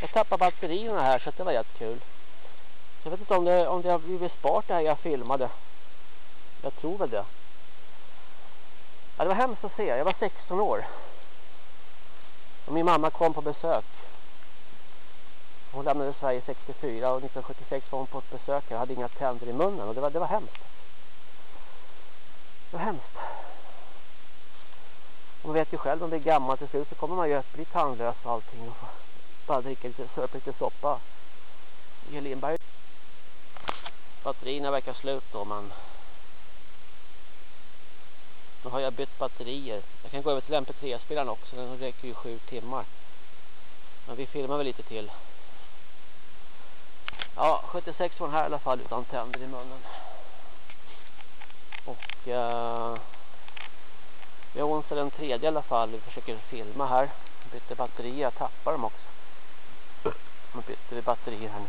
Jag tappade batterierna här så det var jättekul. Jag vet inte om det, om det har blivit spart det här jag filmade. Jag tror väl det. Ja, det var hemskt att se. Jag var 16 år. Och min mamma kom på besök. Hon lämnade Sverige 64 och 1976 var hon på ett besök. Jag hade inga tänder i munnen och det var, det var hemskt. Det var hemskt. Man vet ju själv om det är gammalt till slut så kommer man ju att bli tandlös och allting soppa, bara dricka lite, söp lite soppa. I Lindberg. Batterierna verkar slut då men nu har jag bytt batterier. Jag kan gå över till MP3-spelaren också. Den räcker ju sju timmar. Men vi filmar väl lite till. Ja, 76 var den här i alla fall utan tänder i munnen. Och uh, vi har onsdag den tredje i alla fall. Vi försöker filma här. Bytte batterier. Jag tappar dem också. Nu bytte vi batterier här nu.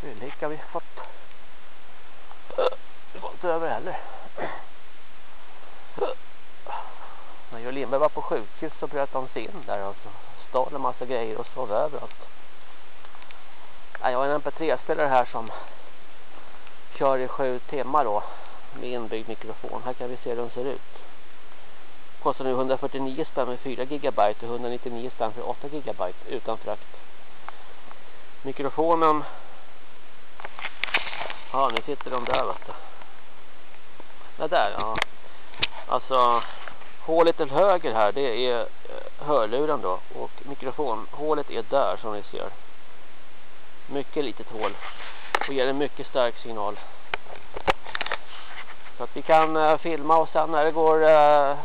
Vilka har vi fått. Det var inte över heller. När Joe Lindberg var på sjukhus så bröt han sig in där och så stal en massa grejer och sov överallt. Jag har en MP3-spelare här som kör i sju timmar då med inbyggd mikrofon. Här kan vi se hur den ser ut. Kostar nu 149 spänn med 4 GB och 199 spänn för 8 GB utan frakt. Mikrofonen Ja, nu sitter de där vet du. Det där, ja. Alltså hålet till höger här det är eh, hörluren då och mikrofonhålet är där som ni ser. Mycket litet hål och ger en mycket stark signal. Så att vi kan uh, filma och sen när det går uh,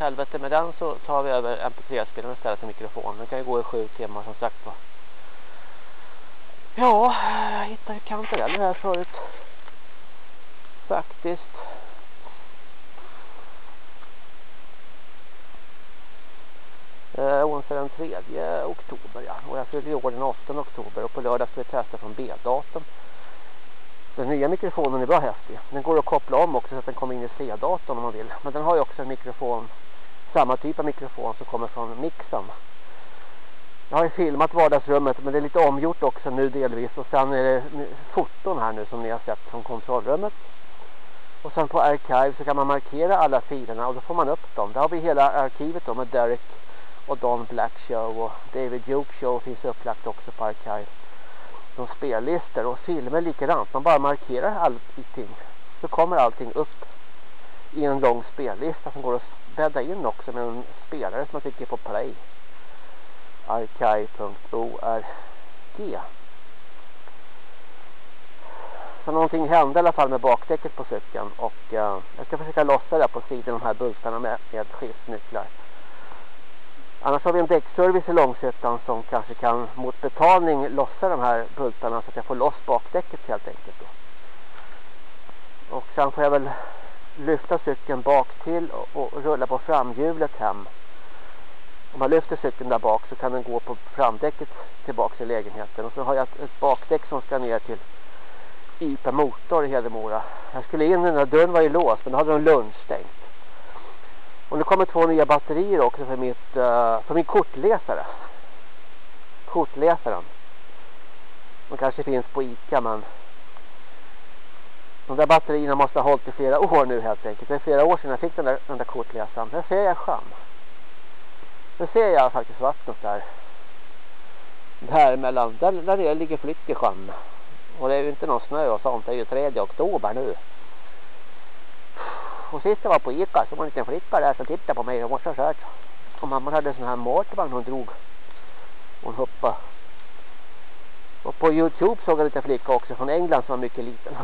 helvete med den så tar vi över mp3-spelaren istället för mikrofonen. Den kan ju gå i sju timmar som sagt va. Ja, jag hittade kantareller här förut. Faktiskt. Eh, onsdag den 3 oktober ja. Och jag fyller år den 8 oktober och på lördag ska vi testa från B-datum. Den nya mikrofonen är bra häftig. Den går att koppla om också så att den kommer in i C-datorn om man vill. Men den har ju också en mikrofon, samma typ av mikrofon som kommer från mixen. Jag har ju filmat vardagsrummet men det är lite omgjort också nu delvis. Och sen är det foton här nu som ni har sett från kontrollrummet. Och sen på Archive så kan man markera alla filerna och då får man upp dem. Där har vi hela arkivet då med Derek och Don Black Show och David Duke Show finns upplagt också på Archive som spellistor och filmer likadant. Man bara markerar allting så kommer allting upp i en lång spellista som går att bädda in också med en spelare som man tycker på play. arkai.org Så någonting hände i alla fall med bakdäcket på cykeln och uh, jag ska försöka lossa det på sidan de här bultarna med, med skiftnycklar. Annars har vi en däckservice i Långsötan som kanske kan mot betalning lossa de här bultarna så att jag får loss bakdäcket helt enkelt. Då. Och sen får jag väl lyfta cykeln bak till och, och rulla på framhjulet hem. Om man lyfter cykeln där bak så kan den gå på framdäcket tillbaka till lägenheten. Och så har jag ett, ett bakdäck som ska ner till IPA motor i Hedemora. Jag skulle in den där dörren var ju låst men då hade de lunchstängt. Och nu kommer två nya batterier också för, mitt, eh, för min kortläsare. Kortläsaren. De kanske finns på Ica men de där batterierna måste ha hållit i flera år nu helt enkelt. Det är flera år sedan jag fick den där, den där kortläsaren. Där ser jag skam. Nu ser jag faktiskt vattnet där. Där mellan, där, där ligger Flyttesjön. Och det är ju inte någon snö och sånt. Det är ju 3 oktober nu. Och sist jag var på Ica så var en liten flicka där som tittade på mig och var så söt. Och mamma hade en sån här motorvagn hon drog. Hon hoppade. Och på Youtube såg jag en liten flicka också från England som var mycket liten.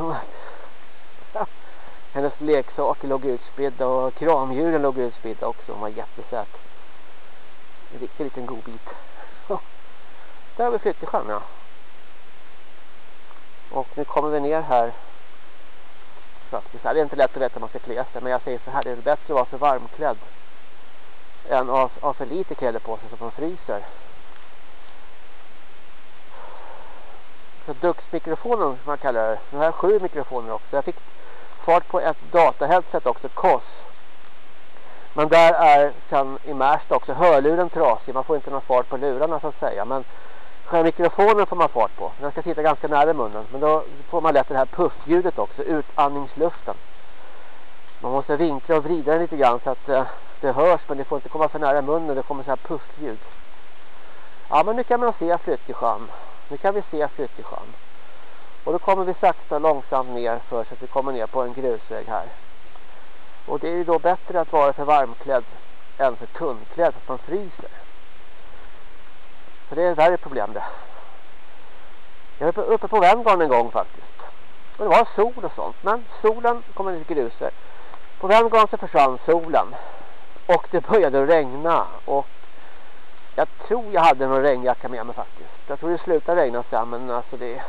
Hennes leksaker låg utspridda och kramdjuren låg utspridda också. Hon var jättesöt. En riktig liten godbit. Där har vi flyttesjön ja. Och nu kommer vi ner här faktiskt. Det är inte lätt att veta om man ska klä sig. Men jag säger så här, det är bättre att vara för varmklädd. Än att ha för lite kläder på sig så man fryser. Så duxmikrofonen som man kallar det. Nu har jag sju mikrofoner också. Jag fick fart på ett dataheadset också, KOS. Men där är sen i Märsta också hörluren trasig. Man får inte någon fart på lurarna så att säga. Men själva mikrofonen får man fart på. Den ska sitta ganska nära munnen. Men då får man lätt det här puffljudet också. Utandningsluften. Man måste vinkla och vrida den lite grann så att eh, det hörs. Men det får inte komma för nära munnen. Det kommer så här puffljud. Ja men nu kan man se flyttesjön. Nu kan vi se flyttesjön. Och då kommer vi sakta långsamt ner för så att vi kommer ner på en grusväg här. Och det är ju då bättre att vara för varmklädd än för tunnklädd för att man fryser. För det är ett värre problem det. Jag var uppe på Vemgarn en gång faktiskt. Och det var sol och sånt. Men solen kom lite gruser. På Vemgarn så försvann solen. Och det började regna. Och jag tror jag hade någon regnjacka med mig faktiskt. Jag tror det slutade regna sen men alltså det...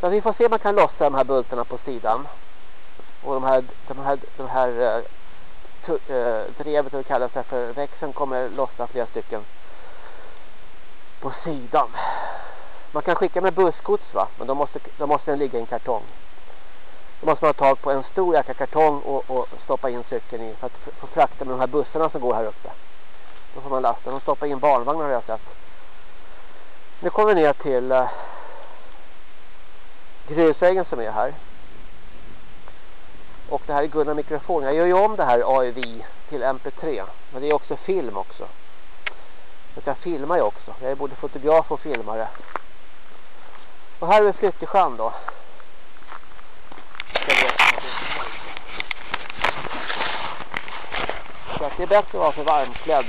Så vi får se om man kan lossa de här bultarna på sidan. Och de här, de här, de här eh, Eh, drevet, eller drevet, det kallas för växeln, kommer lossa flera stycken på sidan. Man kan skicka med bussgods va, men då måste, då måste den ligga i en kartong. Då måste man ha tag på en stor jäkla kartong och, och stoppa in cykeln i för att få frakta med de här bussarna som går här uppe. Då får man lasta. De stoppar in barnvagnar har jag sett. Nu kommer vi ner till eh, grusvägen som är här. Och det här är Gunnar mikrofon. Jag gör ju om det här AEV till MP3. Men det är också film också. Så jag filmar ju också. Jag är både fotograf och filmare. Och här är Flyttesjön då. Så att det är bättre att vara för varmklädd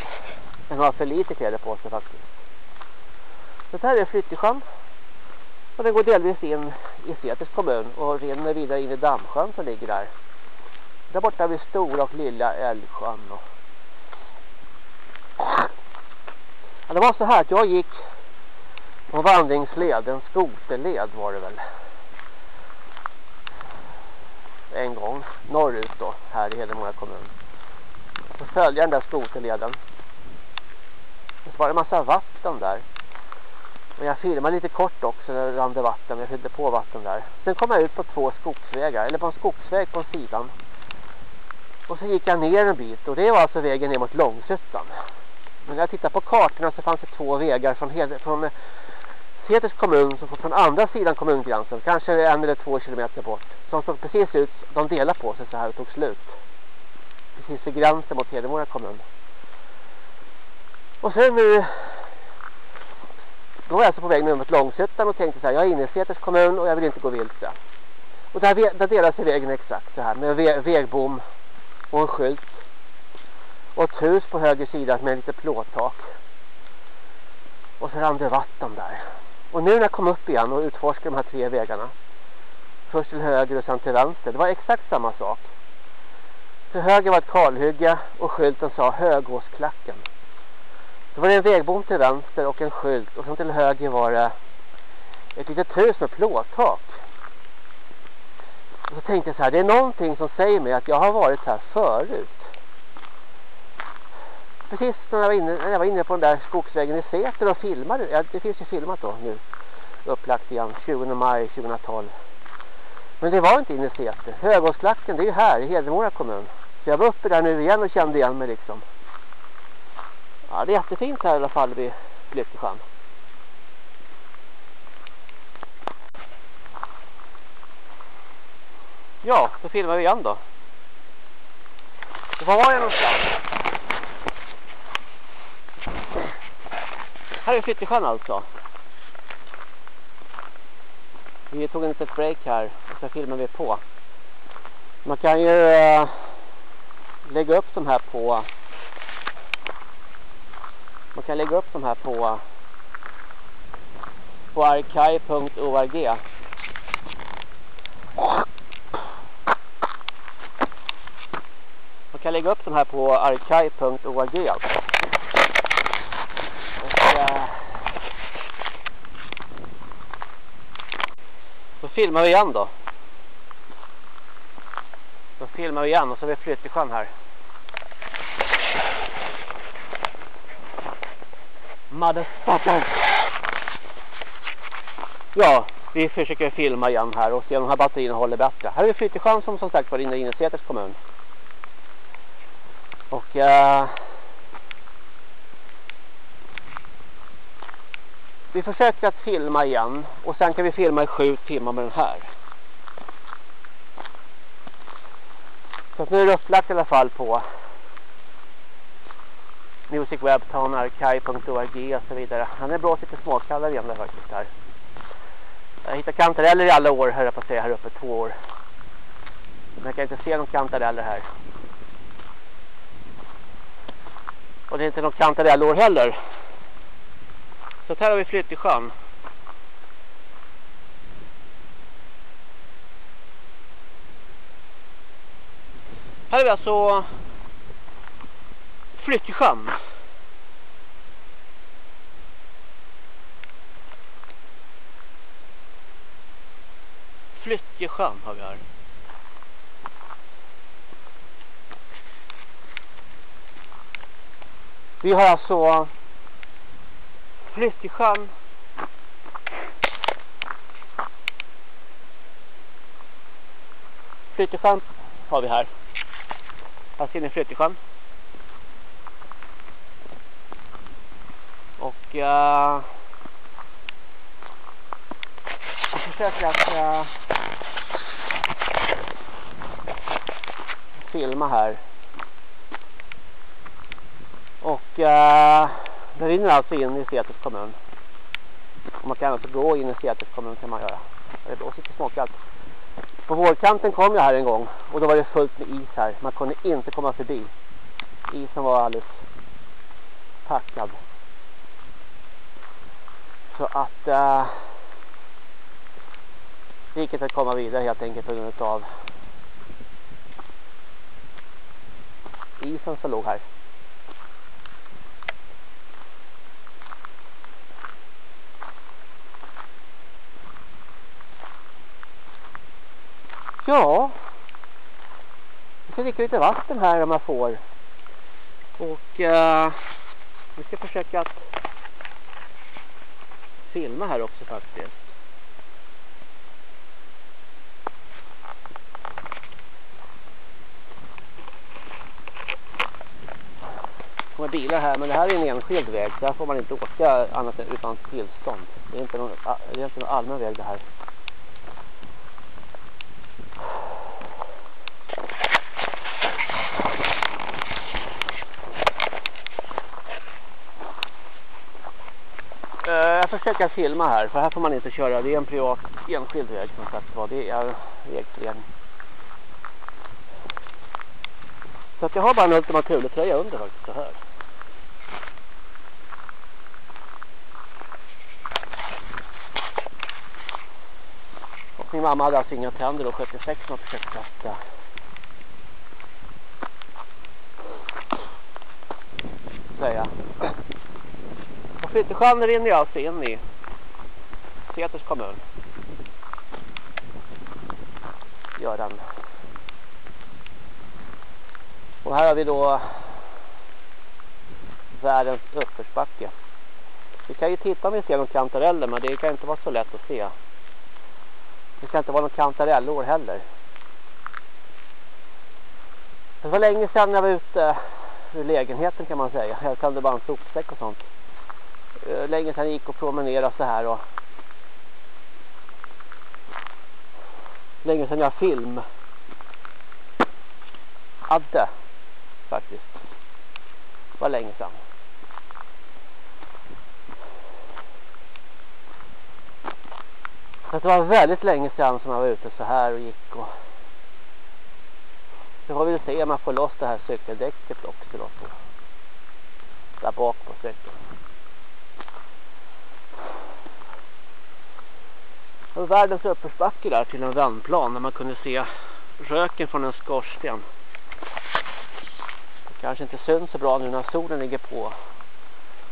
än att ha för lite kläder på sig faktiskt. Så här är Flyttesjön. Och den går delvis in i Seters kommun och rinner vidare in i Dammsjön som ligger där. Där borta vid Stora och Lilla Älvsjön. Och... Ja, det var så här att jag gick på vandringsled, en skoterled var det väl. En gång norrut då, här i Hedemora kommun. Så följde jag den där skoterleden. Och så var det en massa vatten där. Men jag filmade lite kort också när det rann vatten. Jag fyllde på vatten där. Sen kom jag ut på två skogsvägar. Eller på en skogsväg på sidan. Och så gick jag ner en bit. Och det var alltså vägen ner mot Långsuttan. Men när jag tittade på kartorna så fanns det två vägar från, Hed från Seters kommun som från andra sidan kommungränsen. Kanske en eller två kilometer bort. Som såg precis ut. De delade på sig så här och tog slut. Precis vid gränsen mot Hedemora kommun. Och sen nu då var jag alltså på väg ner mot Långsötan och tänkte så här, jag är inne i Seters kommun och jag vill inte gå vilse. Och där, där delar sig vägen exakt så här med vägbom och en skylt. Och ett hus på höger sida med lite plåttak. Och så rann det vatten där. Och nu när jag kom upp igen och utforskade de här tre vägarna. Först till höger och sen till vänster. Det var exakt samma sak. Till höger var ett kalhygge och skylten sa Högåsklacken. Så var det en vägbom till vänster och en skylt. Och sen till höger var det ett litet hus med plåttak. Och så tänkte jag så här, det är någonting som säger mig att jag har varit här förut. Precis när jag var inne, när jag var inne på den där skogsvägen i Säter och filmade. Ja, det finns ju filmat då nu. Upplagt igen, 20 maj 2012. Men det var inte inne i Säter. Högåsklacken, det är ju här i Hedemora kommun. Så jag var uppe där nu igen och kände igen mig liksom. Ja, det är jättefint här i alla fall vid Flyttesjön. Ja, då filmar vi igen då. var var jag någonstans? Här är Flyttesjön alltså. Vi tog en litet break här och så filmar vi på. Man kan ju äh, lägga upp de här på man kan lägga upp de här på på archive.org Man kan lägga upp dem här på archive.org alltså. Och, eh, så filmar vi igen då. Då filmar vi igen och så har vi flyttesjön här. Motherfucker. Ja, Vi försöker filma igen här och se om de här batterierna håller bättre. Här är vi Flyttesjön som som sagt var inne i Innesäters kommun. Och jag... vi försöker att filma igen och sen kan vi filma i sju timmar med den här. Så nu är det upplagt i alla fall på musicwebtownarchive.org och så vidare. Han är bra lite småkallare igen där faktiskt här. Jag hittar kantareller i alla år, här på säga, här uppe, två år. Men jag kan inte se någon kantareller här. Och det är inte något kantarellår heller. Så här har vi flytt i sjön. Här är vi alltså flytt i sjön. Flyttjesjön har vi här. Vi har alltså flytt i sjön. Flytt i sjön har vi här. Här ser ni sjön. Och eh, uh, vi försöker att uh, filma här. Och eh, det rinner alltså in i Säters kommun. Och man kan alltså gå in i Säters kommun kan man göra. Det blåser lite småkallt. På vårkanten kom jag här en gång och då var det fullt med is här. Man kunde inte komma förbi. Isen var alldeles packad. Så att eh, det gick inte att komma vidare helt enkelt på grund av isen som låg här. Ja, vi ska dricka lite vatten här om jag får. Och uh, vi ska försöka att filma här också faktiskt. Det kommer bilar här men det här är en enskild väg. Så här får man inte åka annat än utan tillstånd. Det är inte någon, det är inte någon allmän väg det här. Eh, jag försöka filma här för här får man inte köra. Det är en privat enskild väg som sagt var. Det är vägförening. Så att jag har bara en Ultima Thule-tröja under faktiskt så här. Och min mamma hade alltså inga tänder då 76 som försökte testa. Säga. Skyttesjön Flyttesjön rinner alltså in i Seters kommun. Gör den. Och här har vi då världens uppförsbacke. Vi kan ju titta om vi ser någon kantareller men det kan inte vara så lätt att se. Det ska inte vara någon kantarellår heller. Det var länge sedan jag var ute ur lägenheten kan man säga. Jag kände bara en sopsäck och sånt. Eh, länge sedan jag gick och promenerade så här och länge sedan jag film hade faktiskt. Det var länge sedan. det var väldigt länge sedan som jag var ute så här och gick och nu får vi se om man får loss det här cykeldäcket också då på, där bak på cykeln. Det var världens uppförsbacke där till en vändplan där man kunde se röken från en skorsten. Det kanske inte syns så bra nu när solen ligger på.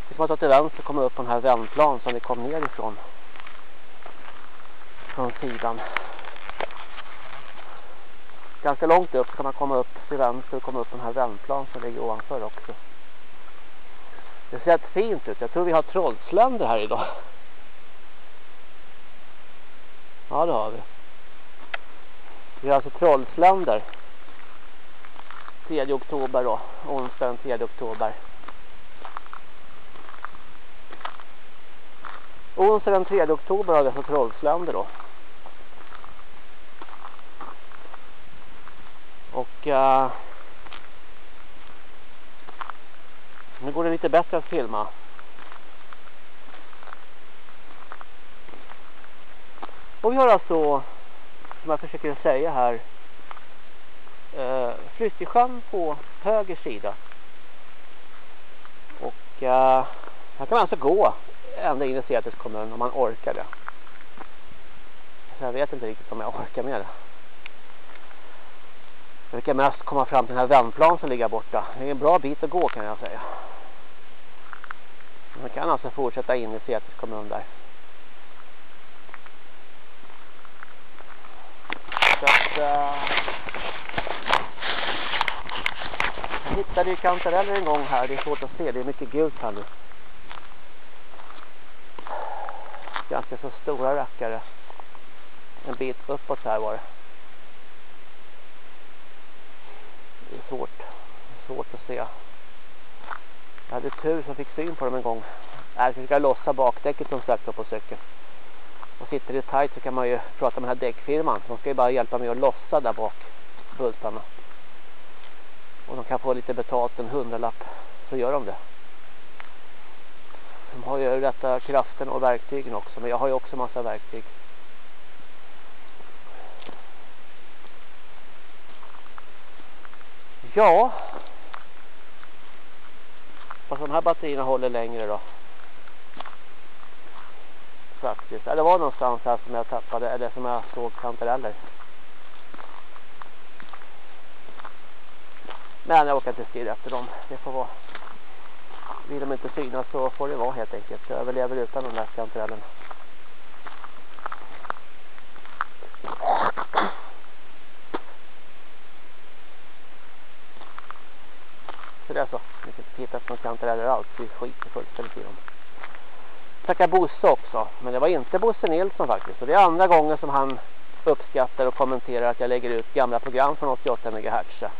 Vi får ta till vänster och komma upp på den här vändplan som vi kom ner ifrån. Från sidan. Ganska långt upp kan man komma upp till vänster och komma upp på den här vändplan som ligger ovanför också. Det ser rätt fint ut. Jag tror vi har trollsländer här idag. Ja, det har vi. Vi har alltså Trollsländer. 3 oktober då. Onsdag den 3 oktober. Onsdag den 3 oktober har vi alltså Trollsländer då. Och uh, nu går det lite bättre att filma. Och vi har alltså, som jag försöker säga här, eh, Flyttjesjön på höger sida. Och eh, här kan man alltså gå ända in i Säters kommun om man orkar det. Så jag vet inte riktigt om jag orkar med det. Jag brukar mest komma fram till den här vändplan som ligger borta. Det är en bra bit att gå kan jag säga. Man kan alltså fortsätta in i Säters kommun där. Så att, uh, jag hittade ju kantareller en gång här. Det är svårt att se. Det är mycket gult här nu. Ganska så stora rackare. En bit uppåt här var det. Det är svårt. Svårt att se. Jag hade tur som fick syn på dem en gång. Äh, jag ska lossa bakdäcket som sagt på cykeln. Och sitter det tajt så kan man ju prata med den här däckfirman. De ska ju bara hjälpa mig att lossa där bak bultarna. Och de kan få lite betalt, en hundralapp. Så gör de det. De har ju rätta kraften och verktygen också. Men jag har ju också massa verktyg. Ja. Fast de här batterierna håller längre då faktiskt. Det var någonstans här som jag tappade, eller som jag såg kantareller. Men jag åker inte stirra efter dem. Det får vara. Vill de inte synas så får det vara helt enkelt. Jag överlever utan de där kantarellerna. Så det är så. Vi kan inte titta på några kantareller alls. Vi skiter fullständigt i dem tacka Bosse också. Men det var inte Bosse Nilsson faktiskt. Och det är andra gången som han uppskattar och kommenterar att jag lägger ut gamla program från 88 MHz.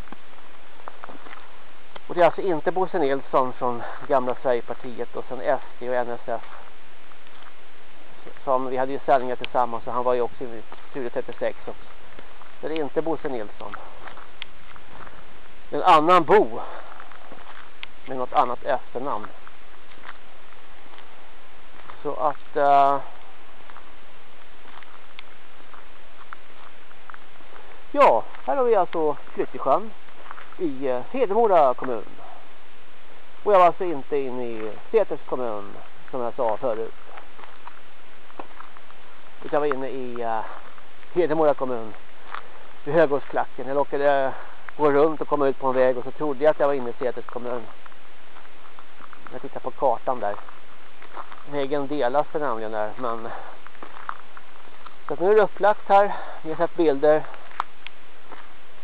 Och det är alltså inte Bosse Nilsson från gamla Sverigepartiet och sen SD och NSF. Som vi hade ju sändningar tillsammans och han var ju också i Studio 36 också. Så det är inte Bosse Nilsson. Det är En annan Bo. Med något annat efternamn. Så att... Uh, ja, här har vi alltså Flyttesjön i uh, Hedemora kommun. Och jag var alltså inte inne i Säters kommun som jag sa förut. Utan jag var inne i uh, Hedemora kommun vid Högårdsklacken. Jag råkade gå runt och komma ut på en väg och så trodde jag att jag var inne i Säters kommun. Jag tittar på kartan där väggen delas för nämligen där. Men så nu är det upplagt här. Vi har sett bilder.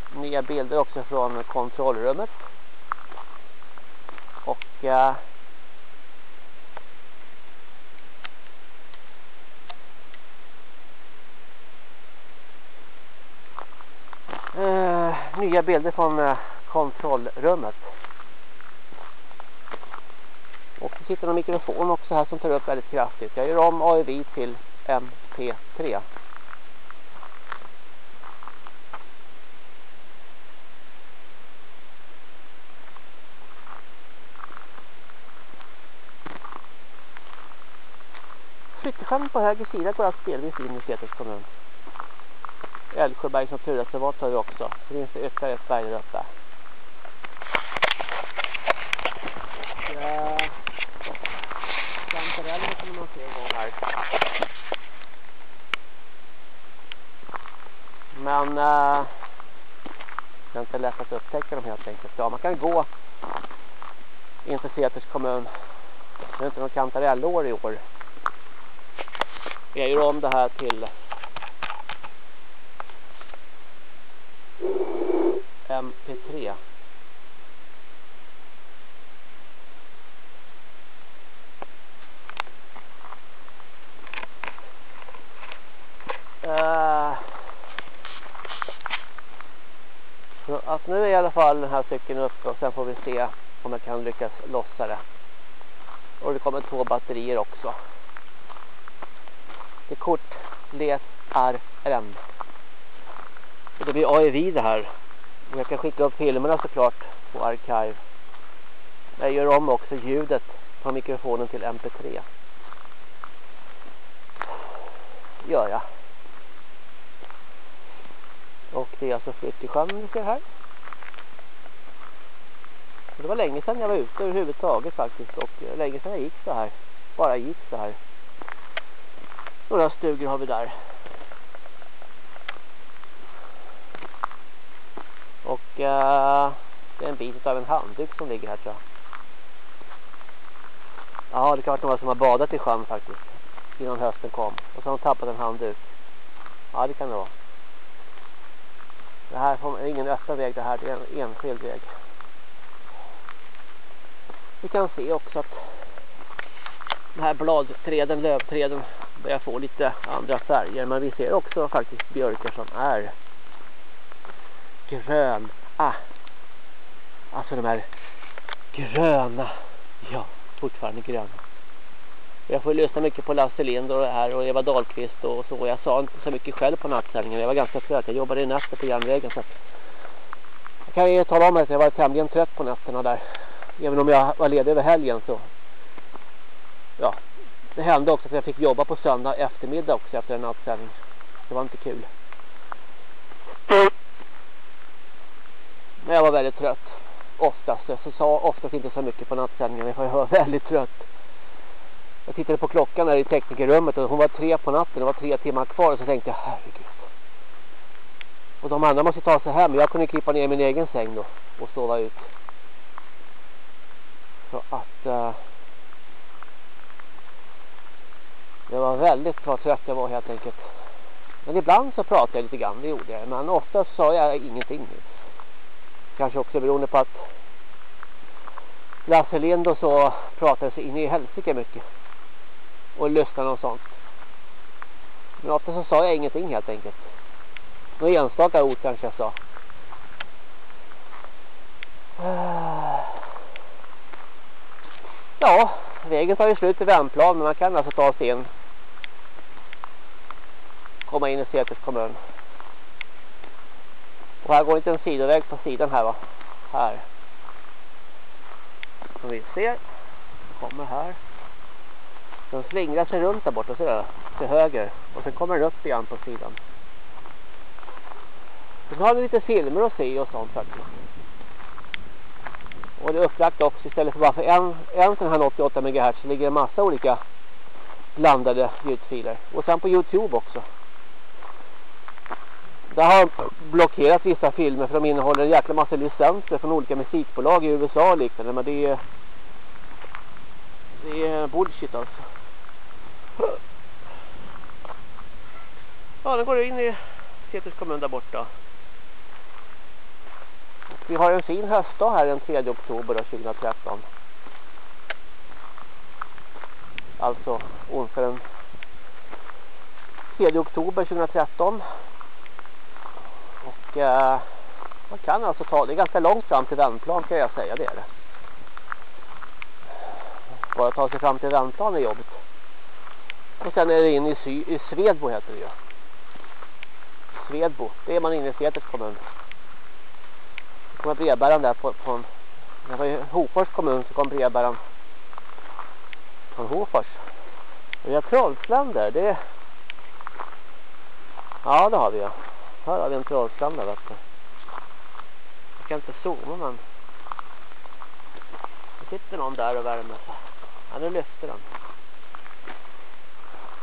Nya bilder också från kontrollrummet. Och eh, eh nya bilder från eh, kontrollrummet. Och det sitter en mikrofon också här som tar upp väldigt kraftigt. Jag gör om AEV till MP3. Flyttskärmen på höger sida går alltså delvis in i Säters kommun. Älvsjöbergs naturreservat har vi också. Så finns det ytterligare ett berg där uppe. Ja kantareller kommer igång här. Men eh, det är inte lätt att upptäcka dem helt enkelt. Ja, man kan gå in till Seters kommun. Det är inte någon kantarellår i år. Jag gör om det här till MP3. Att nu är i alla fall den här cykeln uppe och sen får vi se om jag kan lyckas lossa det. Och det kommer två batterier också. Det är kort LES RM. Och det blir AEV det här. Och jag kan skicka upp filmerna såklart på Archive. Jag gör om också ljudet på mikrofonen till MP3. Gör jag. Och det är alltså flytt i sjön ni ser här. Det var länge sedan jag var ute överhuvudtaget faktiskt och eh, länge sedan jag gick så här. Bara gick så här. Några stugor har vi där. Och uh, det är en bit av en handduk som ligger här tror jag. Ja, det kan vara några som har badat i sjön faktiskt. Innan hösten kom. Och så har de tappat en handduk. Ja, det kan det vara. Det här är ingen öppen väg det här. Det är en enskild väg. Vi kan se också att de här bladträden, lövträden börjar få lite andra färger. Men vi ser också faktiskt björkar som är gröna. Ah. Alltså de här gröna. Ja, fortfarande gröna. Jag får lyssna mycket på Lasse Lind och, här och Eva Dahlqvist och så. Jag sa inte så mycket själv på nattsändningen. Jag var ganska trött. Jag jobbade i natten på järnvägen. Så jag kan ju tala om att jag var tämligen trött på nätterna där. Även om jag var ledig över helgen så. Ja, det hände också att jag fick jobba på söndag eftermiddag också efter en nattsändning. Det var inte kul. Men jag var väldigt trött. Oftast. Jag sa oftast inte så mycket på nattsändningen. Jag var väldigt trött. Jag tittade på klockan där i teknikerrummet och hon var tre på natten. Det var tre timmar kvar och så tänkte jag herregud. Och de andra måste ta sig hem. Jag kunde krypa ner i min egen säng då och sova ut. Så att... eh, det var väldigt vad trött jag var helt enkelt. Men ibland så pratade jag lite grann, det gjorde jag. Men ofta sa jag ingenting. Kanske också beroende på att Lasse Lind och så pratade sig in i helsike mycket. Och lyssnade och sånt. Men ofta så sa jag ingenting helt enkelt. Några enstaka ord kanske jag sa. Ja, vägen tar ju slut i Värmplan men man kan alltså ta sig in. Komma in i Säters kommun. Och här går inte en sidoväg på sidan här va. Här. Som vi ser. Kommer här. Den slingrar sig runt där borta ser du? Till höger. Och sen kommer den upp igen på sidan. Sen har vi lite filmer att se och sånt faktiskt. Och det är upplagt också istället för bara för en, en sån här 88 MHz så ligger det en massa olika blandade ljudfiler. Och sen på Youtube också. Där har blockerat vissa filmer för de innehåller en jäkla massa licenser från olika musikbolag i USA och liknande. Men det är, det är bullshit alltså. Ja, nu går det in i Peters kommun där borta. Vi har en fin höstdag här den 3 oktober 2013. Alltså onsdag den 3 oktober 2013. Och eh, man kan alltså ta, det är ganska långt fram till vändplan kan jag säga, det är det. Bara ta sig fram till vändplan är jobbigt. Och sen är det in i, Sy i Svedbo heter det ju. Svedbo, det är man inne i Svedets kommun kommer brevbäraren där på, på en, det var ju Hofors kommun så kom brevbäraren från Hofors. Vi har trollsländer, det Ja, det har vi ja. Här har vi en trollsländer vet du. Jag kan inte zooma men det sitter någon där och värmer sig. Ja, nu lyfter den.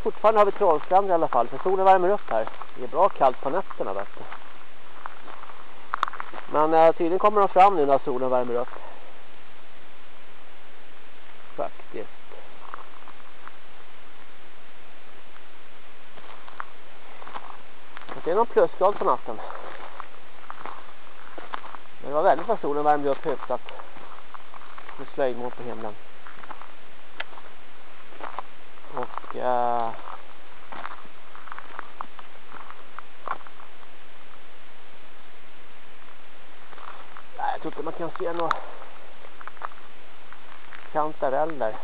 Fortfarande har vi trollsländer i alla fall för solen värmer upp här. Det är bra kallt på nätterna vet du. Men eh, tydligen kommer de fram nu när solen värmer upp. Faktiskt. Det är någon plusgrad på natten. Men det var väldigt vad solen värmde upp hyfsat. Med slöjmål på himlen. Och... Eh, Jag tror inte man kan se några kantareller.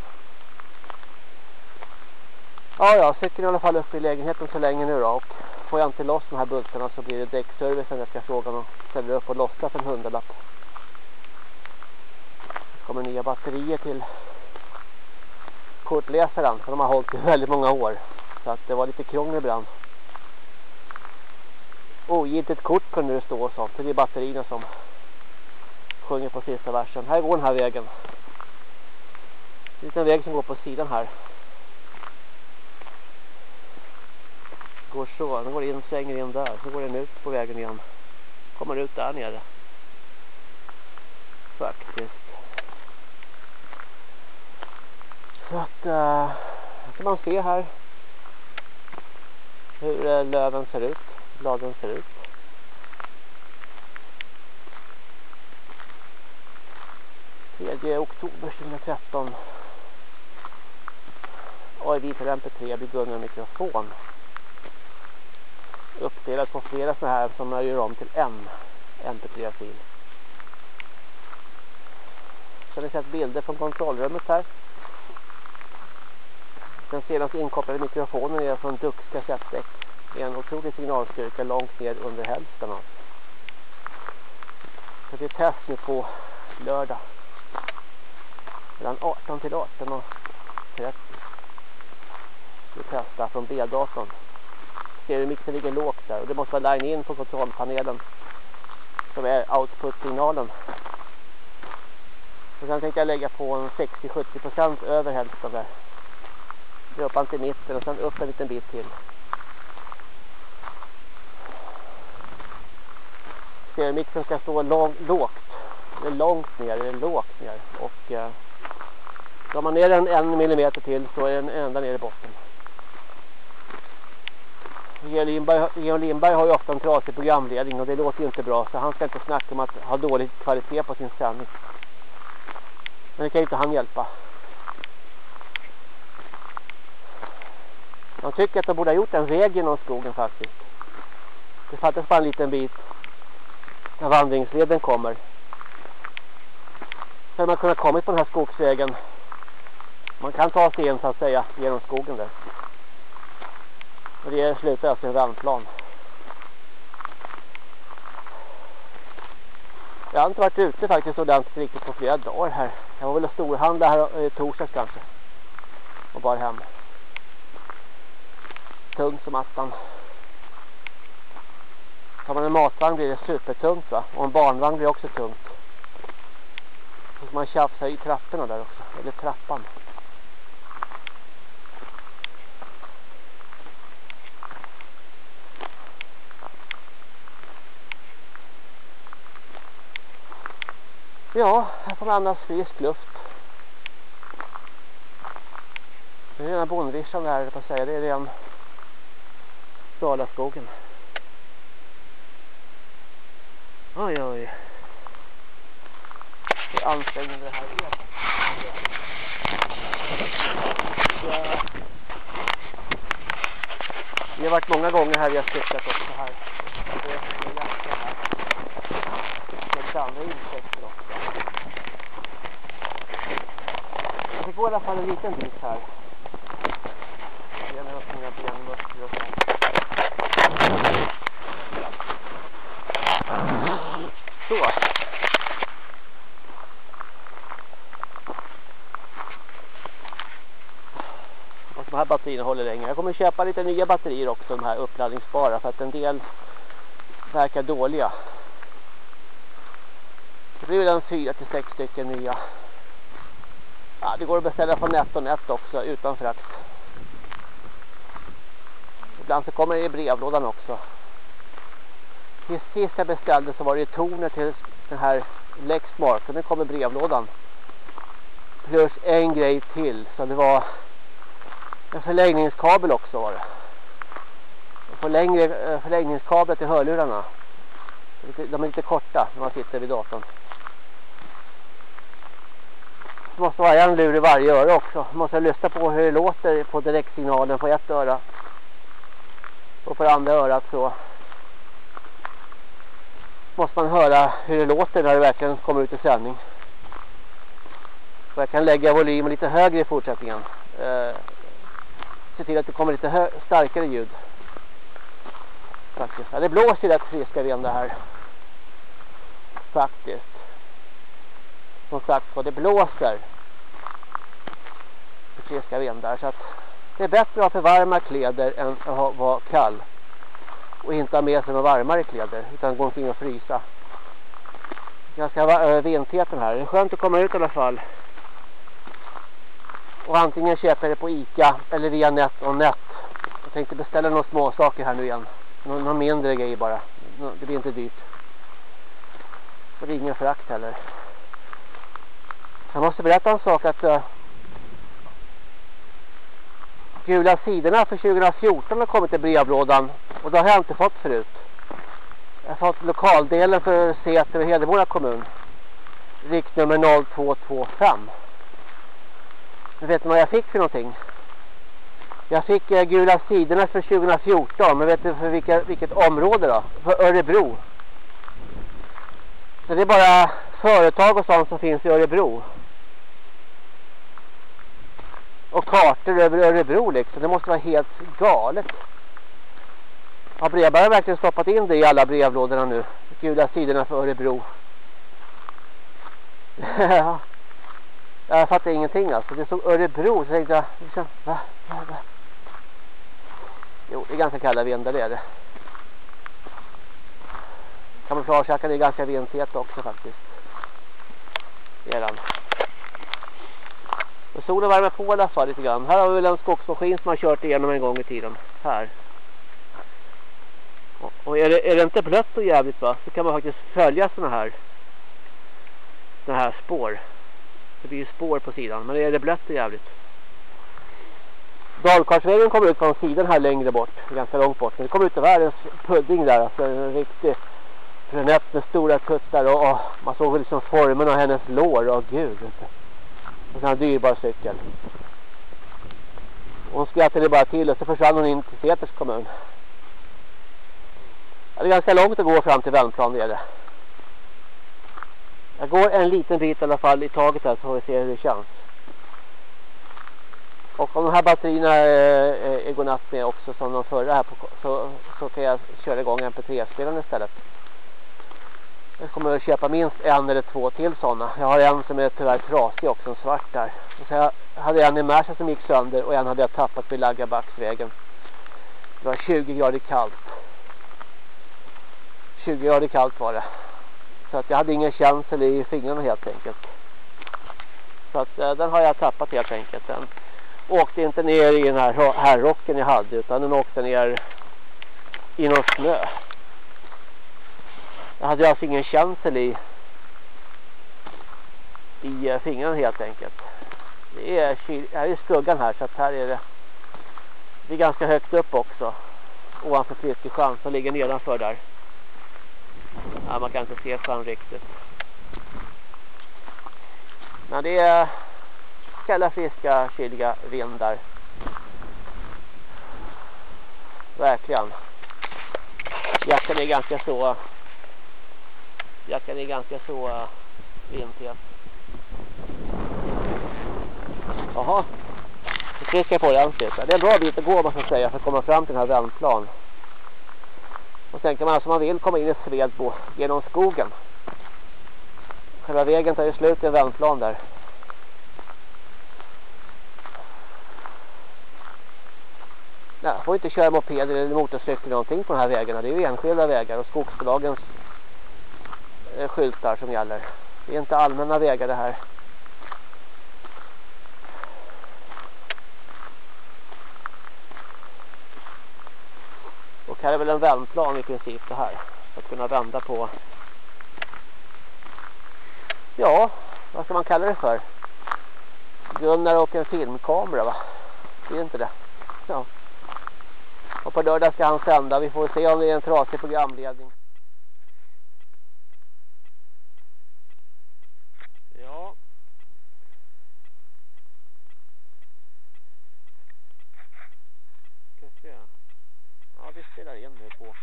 Ja, jag sitter i alla fall uppe i lägenheten så länge nu då. Och får jag inte loss de här bultarna så blir det däckservicen jag ska fråga om ställer upp och lossa för en hundralapp. Det kommer nya batterier till kortläsaren. För de har hållit i väldigt många år. Så att det var lite krångel ibland. Ogiltigt kort kunde det stå och sånt. Det är batterierna som sjunger på sista versen. Här går den här vägen. En liten väg som går på sidan här. Går så. Den går in, svänger in där. Så går den ut på vägen igen. Kommer ut där nere. Faktiskt. Så att eh, uh, kan man se här hur eh, löven ser ut. Bladen ser ut. 3 oktober 2013. AIV till MP3 blir Gunnar mikrofon. Uppdelat på flera sådana här som jag gör om till en MP3-fil. Så har ni sett bilder från kontrollrummet här. Den senaste inkopplade mikrofonen är från Dux kassettdäck. En otrolig signalstyrka långt ner under hälften. Så det är test nu på lördag mellan 18 till 18 och 30. Vi testar från B-datorn. Ser hur mixen ligger lågt där och det måste vara line in på kontrollpanelen som är output-signalen. Och sen tänkte jag lägga på en 60-70% över hälften där. Droppa till mitten och sen upp en liten bit till. Ser mixen ska stå lång, lågt. Eller långt ner eller lågt ner. Och eh, Drar man ner den en millimeter till så är den ända ner i botten. Georg Lindberg, Georg Lindberg har ju ofta en trasig programledning och det låter ju inte bra så han ska inte snacka om att ha dålig kvalitet på sin sändning. Men det kan ju inte han hjälpa. Man tycker att de borde ha gjort en väg genom skogen faktiskt. Det fattas bara en liten bit när vandringsleden kommer. Så hade man kunnat komma på den här skogsvägen man kan ta sig in så att säga genom skogen där. Och det slutar alltså i en randplan. Jag har inte varit ute faktiskt ordentligt riktigt på flera dagar här. Jag var väl och storhandla här i torsdags kanske. Och bara hem. Tungt som attan. Tar man en matvagn blir det supertungt va. Och en barnvagn blir också tungt. Så man tjafsar i trapporna där också. Eller trappan. Ja, här får man andas frisk luft. Det är rena bondvischan här, på att säga. Det är ren Dalaskogen. Oj, oj. Det är ansträngande det här är. Vi har varit många gånger här vi har cyklat också här. Det är här. Det är andra insekter också. Det i alla fall en liten bit här. Det Jag upp mina benmuskler och sånt. Så. Och de här batterierna håller länge. Jag kommer köpa lite nya batterier också, de här uppladdningsbara. För att en del verkar dåliga. Det blir väl en fyra till sex stycken nya. Ja, det går att beställa från NetOnNet också utan frakt. Ibland så kommer det i brevlådan också. Till sist jag beställde så var det toner till den här Lexmark och nu kommer brevlådan. Plus en grej till så det var en förlängningskabel också var det. Förlängre, eh, till hörlurarna. De är lite korta när man sitter vid datorn. Det måste vara en lur i varje öra också. Man måste lyssna på hur det låter på direktsignalen på ett öra. Och på det andra örat så måste man höra hur det låter när det verkligen kommer ut i sändning. Och jag kan lägga volymen lite högre i fortsättningen. Eh, se till att det kommer lite starkare ljud. Faktiskt. Ja, det blåser rätt friska vindar här. Faktiskt. Som sagt det blåser. Friska vindar. Så att det är bättre att ha för varma kläder än att vara kall. Och inte ha med sig några varmare kläder. Utan gå omkring och frysa. Ganska vindtäten här. Det är skönt att komma ut i alla fall. Och antingen köper det på Ica eller via net och net. Jag tänkte beställa några små saker här nu igen. Några mindre grejer bara. Det blir inte dyrt. Och det är ingen frakt heller. Jag måste berätta en sak att uh, gula sidorna för 2014 har kommit i brevlådan och det har jag inte fått förut. Jag har fått lokaldelen för Säter och Hedemora kommun. Riktnummer 0225. Men vet ni vad jag fick för någonting? Jag fick eh, gula sidorna för 2014. Men vet du för vilka, vilket område då? För Örebro. Så det är bara företag och sånt som finns i Örebro. Och kartor över Örebro liksom. Det måste vara helt galet. Har brevbäraren verkligen stoppat in det i alla brevlådorna nu? Gula sidorna för Örebro. Jag fattar ingenting alltså. Det stod Örebro. Så tänkte jag, liksom, va? va, va? Jo, det är ganska kalla vindar det är det. Kamouflagejackan är ganska vindtät också faktiskt. Det är den. Och solen värmer på i alla fall lite grann. Här har vi väl en skogsmaskin som har kört igenom en gång i tiden. Här. Och är det, är det inte blött och jävligt va? Så kan man faktiskt följa såna här. Såna här spår. Det blir ju spår på sidan. Men är det blött och jävligt. Dalkarsvägen kommer ut från sidan här längre bort. Ganska långt bort. Men det kommer ut i världens pudding där. Alltså en riktig brunett med stora kuttar. Och, och man såg liksom formen av hennes lår. Och gud. En sån här dyrbar cykel. Hon skrattade bara till och så försvann hon in till Säters kommun. Det är ganska långt att gå fram till Värmplan det är det. Jag går en liten bit i alla fall i taget här så får vi se hur det känns. Och om de här batterierna är, är godnatt med också som de förra här på, så, så kan jag köra igång MP3-spelaren istället. Jag kommer att köpa minst en eller två till sådana. Jag har en som är tyvärr trasig också, en svart där. Och så jag hade en i Märsa som gick sönder och en hade jag tappat vid Laggabacksvägen. Det var 20 grader kallt. 20 grader kallt var det. Så att jag hade ingen känsel i fingrarna helt enkelt. Så att eh, den har jag tappat helt enkelt. Den åkte inte ner i den här herrrocken jag hade utan den åkte ner i någon snö. Jag hade alltså ingen känsel i i eh, fingrarna helt enkelt. Det är, här är skuggan här så att här är det det är ganska högt upp också. Ovanför Flyttesjön som ligger nedanför där. Ja, man kan inte se sjön riktigt. Men det är kalla, friska, kyliga vindar. Verkligen. Jackan är ganska så jackan är ganska så eh, uh, vindtät. Jaha. Nu trycker jag på ordentligt. Det är en bra bit att gå man ska säga för att komma fram till den här vändplan. Och sen kan man alltså om man vill komma in i Svedbo genom skogen. Själva vägen tar ju slut i en vändplan där. Nej, får inte köra moped eller motorcykel eller någonting på de här vägarna. Det är ju enskilda vägar och skogsbolagens Eh, skyltar som gäller. Det är inte allmänna vägar det här. Och här är väl en vändplan i princip det här. För att kunna vända på. Ja, vad ska man kalla det för? Gunnar och en filmkamera va? Det är inte det. Ja. Och på lördag ska han sända. Vi får se om det är en trasig programledning. Ja. Se. Ja, vi spelar in nu på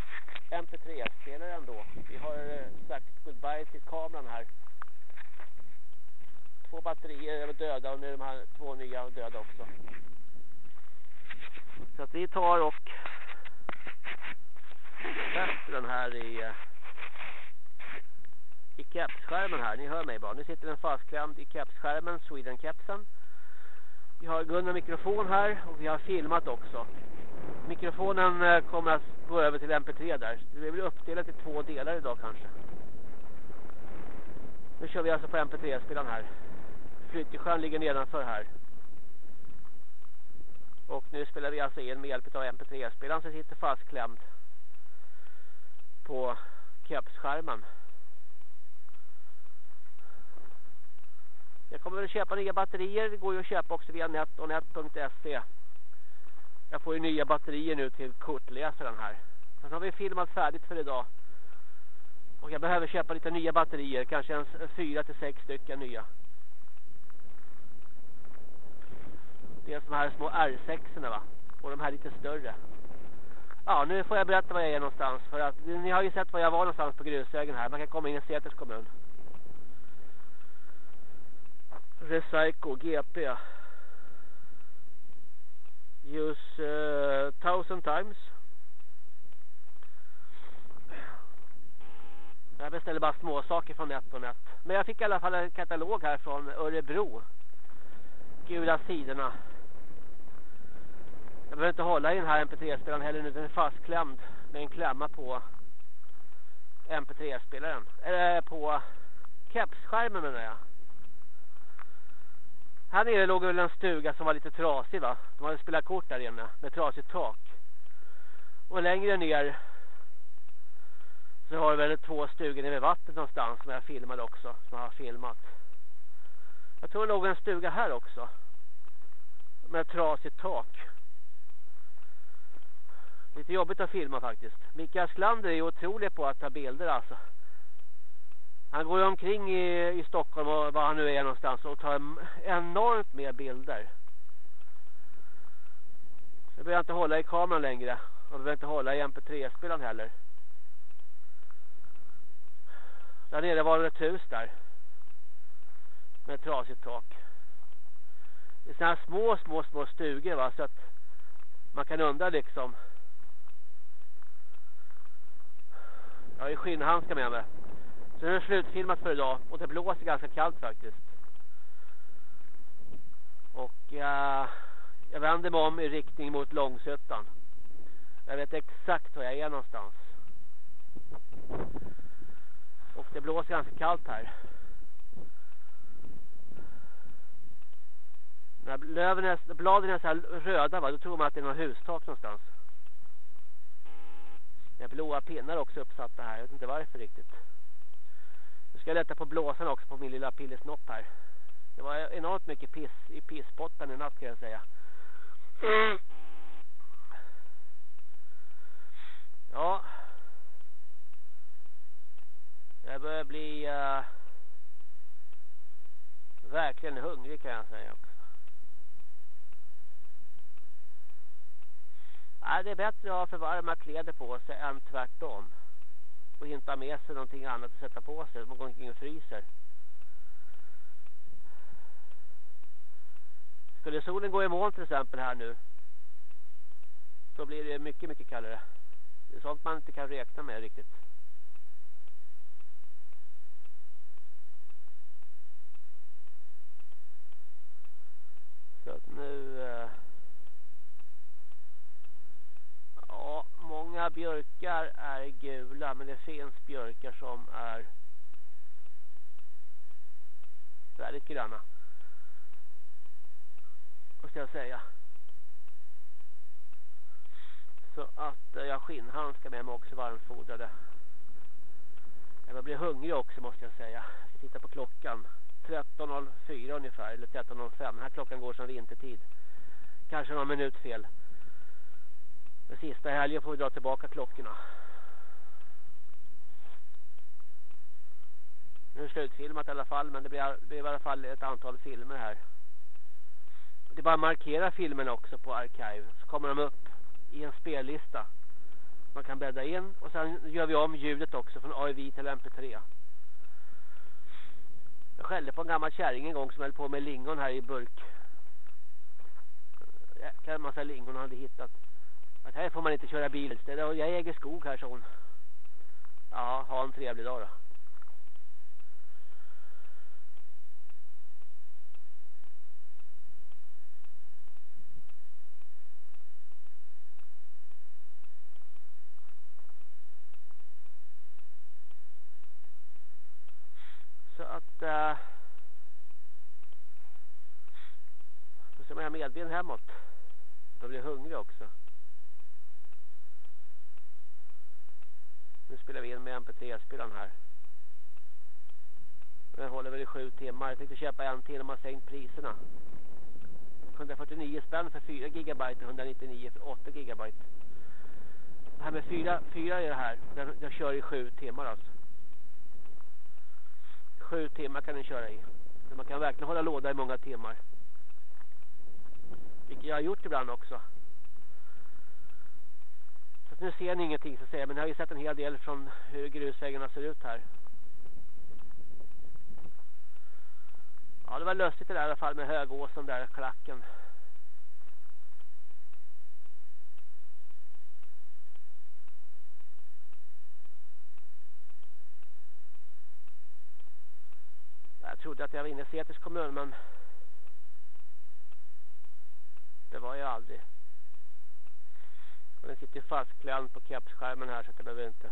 MP3-spelaren då. Vi har eh, sagt goodbye till kameran här. Två batterier är döda och nu är de här två nya döda också. Så att vi tar och sätter den här i eh, i kepsskärmen här. Ni hör mig bara. Nu sitter den fastklämd i kepsskärmen, Sweden-kepsen. Vi har Gunnar mikrofon här och vi har filmat också. Mikrofonen eh, kommer att gå över till MP3 där. Det blir uppdelat i två delar idag kanske. Nu kör vi alltså på MP3-spelaren här. Flyttesjön ligger nedanför här. Och nu spelar vi alltså in med hjälp av MP3-spelaren som sitter fastklämd på kepsskärmen. Jag kommer att köpa nya batterier. Det går ju att köpa också via NetOnNet.se. Jag får ju nya batterier nu till kortläsaren här. Sen har vi filmat färdigt för idag. Och jag behöver köpa lite nya batterier. Kanske en fyra till sex stycken nya. Det är de här små R6 va. Och de här lite större. Ja, nu får jag berätta var jag är någonstans. För att ni har ju sett var jag var någonstans på grusvägen här. Man kan komma in i Säters kommun. Recyco GP. Use uh, thousand times. Jag beställer bara små saker från nät. Men jag fick i alla fall en katalog här från Örebro. Gula sidorna. Jag behöver inte hålla i den här MP3-spelaren heller nu. Den är fastklämd med en klämma på MP3-spelaren. Eller på kepsskärmen menar jag. Här nere låg väl en stuga som var lite trasig va. De hade spelat kort där inne med trasigt tak. Och längre ner så har det väl två stugor nere vid vattnet någonstans som jag filmade också. Som jag har filmat. Jag tror det låg en stuga här också. Med trasigt tak. Lite jobbigt att filma faktiskt. Mikael Sklander är ju otrolig på att ta bilder alltså. Han går omkring i, i Stockholm och var han nu är någonstans och tar enormt med bilder. Så jag behöver inte hålla i kameran längre. Och behöver inte hålla i MP3-spelaren heller. Där nere var det ett hus där. Med ett trasigt tak. Det är sådana här små, små, små stugor va. Så att man kan undra liksom. Jag har ju skinnhandskar med mig. Så nu är det slutfilmat för idag. Och det blåser ganska kallt faktiskt. Och uh, jag vänder mig om i riktning mot Långsötan. Jag vet exakt var jag är någonstans. Och det blåser ganska kallt här. När löven är, bladen är så här röda va, då tror man att det är något hustak någonstans. Det är blåa pinnar också uppsatta här. Jag vet inte varför riktigt. Ska jag lätta på blåsan också på min lilla pillesnopp här. Det var enormt mycket piss i pissbotten i natt kan jag säga. Ja. Jag börjar bli uh, verkligen hungrig kan jag säga också. Nej, det är bättre att ha för varma kläder på sig än tvärtom och inte ha med sig någonting annat att sätta på sig. Man går omkring och fryser. Skulle solen gå i moln till exempel här nu då blir det mycket, mycket kallare. Det är sånt man inte kan räkna med riktigt. Så att nu... Eh, ja, många björkar är gula men det finns björkar som är väldigt gröna. Måste jag säga. Så att eh, jag skinnhandskar med mig också varmfodrade. Jag blir hungrig också måste jag säga. Jag ska titta på klockan. 13.04 ungefär, eller 13.05. Den här klockan går som vintertid. Kanske någon minut fel. Den sista helgen får vi dra tillbaka klockorna. Nu är det slutfilmat i alla fall, men det blir, det blir i alla fall ett antal filmer här. Det är bara att markera filmerna också på Archive. Så kommer de upp i en spellista. Man kan bädda in och sen gör vi om ljudet också från AIV till MP3. Jag skällde på en gammal kärring en gång som höll på med lingon här i burk. Jäklar massa lingon hade hittat. Att här får man inte köra bil. Jag äger skog här, sa hon. Ja, ha en trevlig dag då. Så att... Uh, då ser man medvind hemåt. Då blir jag hungrig också. Nu spelar vi in med MP3-spelaren här. Den håller väl i sju timmar. Jag tänkte köpa en till om man sänkt priserna. 149 spänn för 4 gigabyte och 199 för 8 gigabyte. Det här med 4, 4 är det här. Den, den kör i sju timmar alltså. Sju timmar kan den köra i. Man kan verkligen hålla låda i många timmar. Vilket jag har gjort ibland också. Nu ser ni ingenting så att säga. Men ni har ju sett en hel del från hur grusvägarna ser ut här. Ja, det var lustigt det där i alla fall med högåsen där, klacken. Jag trodde att jag var inne i Säters kommun men det var jag aldrig. Och den sitter fastklämd på kepsskärmen här så jag behöver inte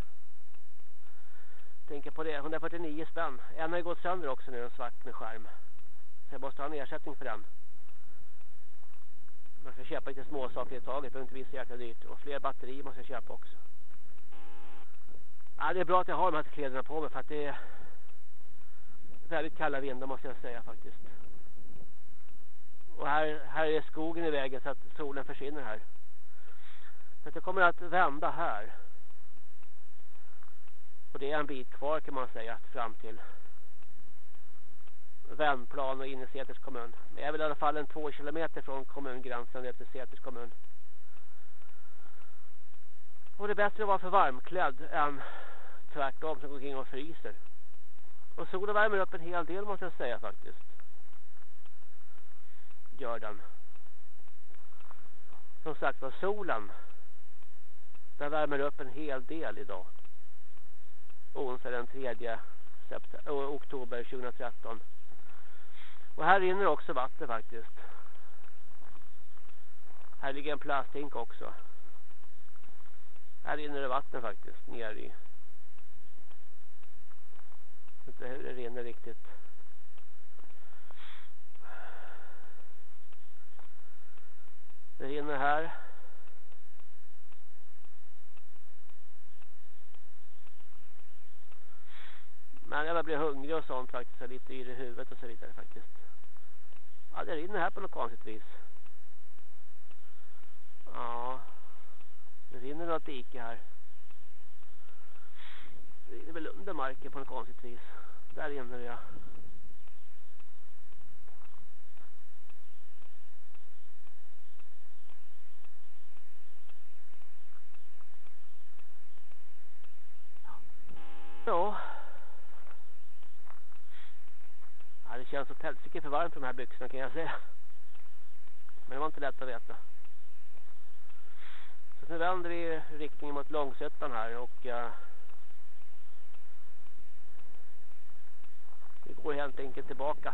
tänka på det. 149 spänn. En har ju gått sönder också nu, en svart med skärm. Så jag måste ha en ersättning för den. Man ska köpa lite små saker i taget. Det behöver inte bli så jäkla dyrt. Och fler batterier måste jag köpa också. Ja, det är bra att jag har de här kläderna på mig för att det är väldigt kalla vindar måste jag säga faktiskt. Och här, här är skogen i vägen så att solen försvinner här. Så det kommer att vända här. Och det är en bit kvar kan man säga fram till vändplan och in i Seters kommun. Men jag är väl i alla fall en två kilometer från kommungränsen ner till Seters kommun. Och det är bättre att vara för varmklädd än tvärtom som går omkring och fryser. Och solen värmer upp en hel del måste jag säga faktiskt. Gör den. Som sagt var solen. Den värmer upp en hel del idag. Onsdag den 3 oktober 2013. Och här rinner också vatten faktiskt. Här ligger en plasthink också. Här rinner det vatten faktiskt ner i. Inte hur det rinner riktigt. Det rinner här. Men jag blir hungrig och sånt faktiskt. Lite yr i huvudet och så vidare faktiskt. Ja, det rinner här på något konstigt vis. Ja. Det rinner något dike här. Det rinner väl under marken på något konstigt vis. Där rinner det ja. Ja. Ja, det känns så helsike för varmt för de här byxorna kan jag säga. Men det var inte lätt att veta. Så nu vänder vi riktningen mot Långsötan här och uh, vi går helt enkelt tillbaka.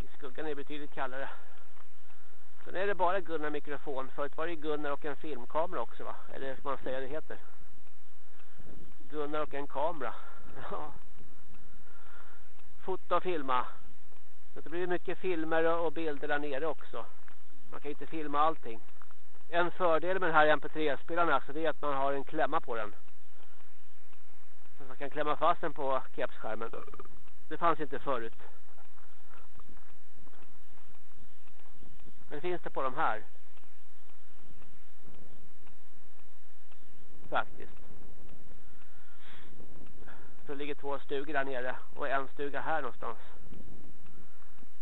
I skuggan är det betydligt kallare. Sen är det bara Gunnar mikrofon. Förut var det Gunnar och en filmkamera också va? Eller ska man säga det heter? Gunnar och en kamera. Ja. Fota och filma. Så det blir mycket filmer och bilder där nere också. Man kan inte filma allting. En fördel med den här MP3-spelaren alltså det är att man har en klämma på den. Så man kan klämma fast den på kepsskärmen. Det fanns inte förut. Men finns det på de här. Faktiskt. Så ligger två stugor där nere och en stuga här någonstans.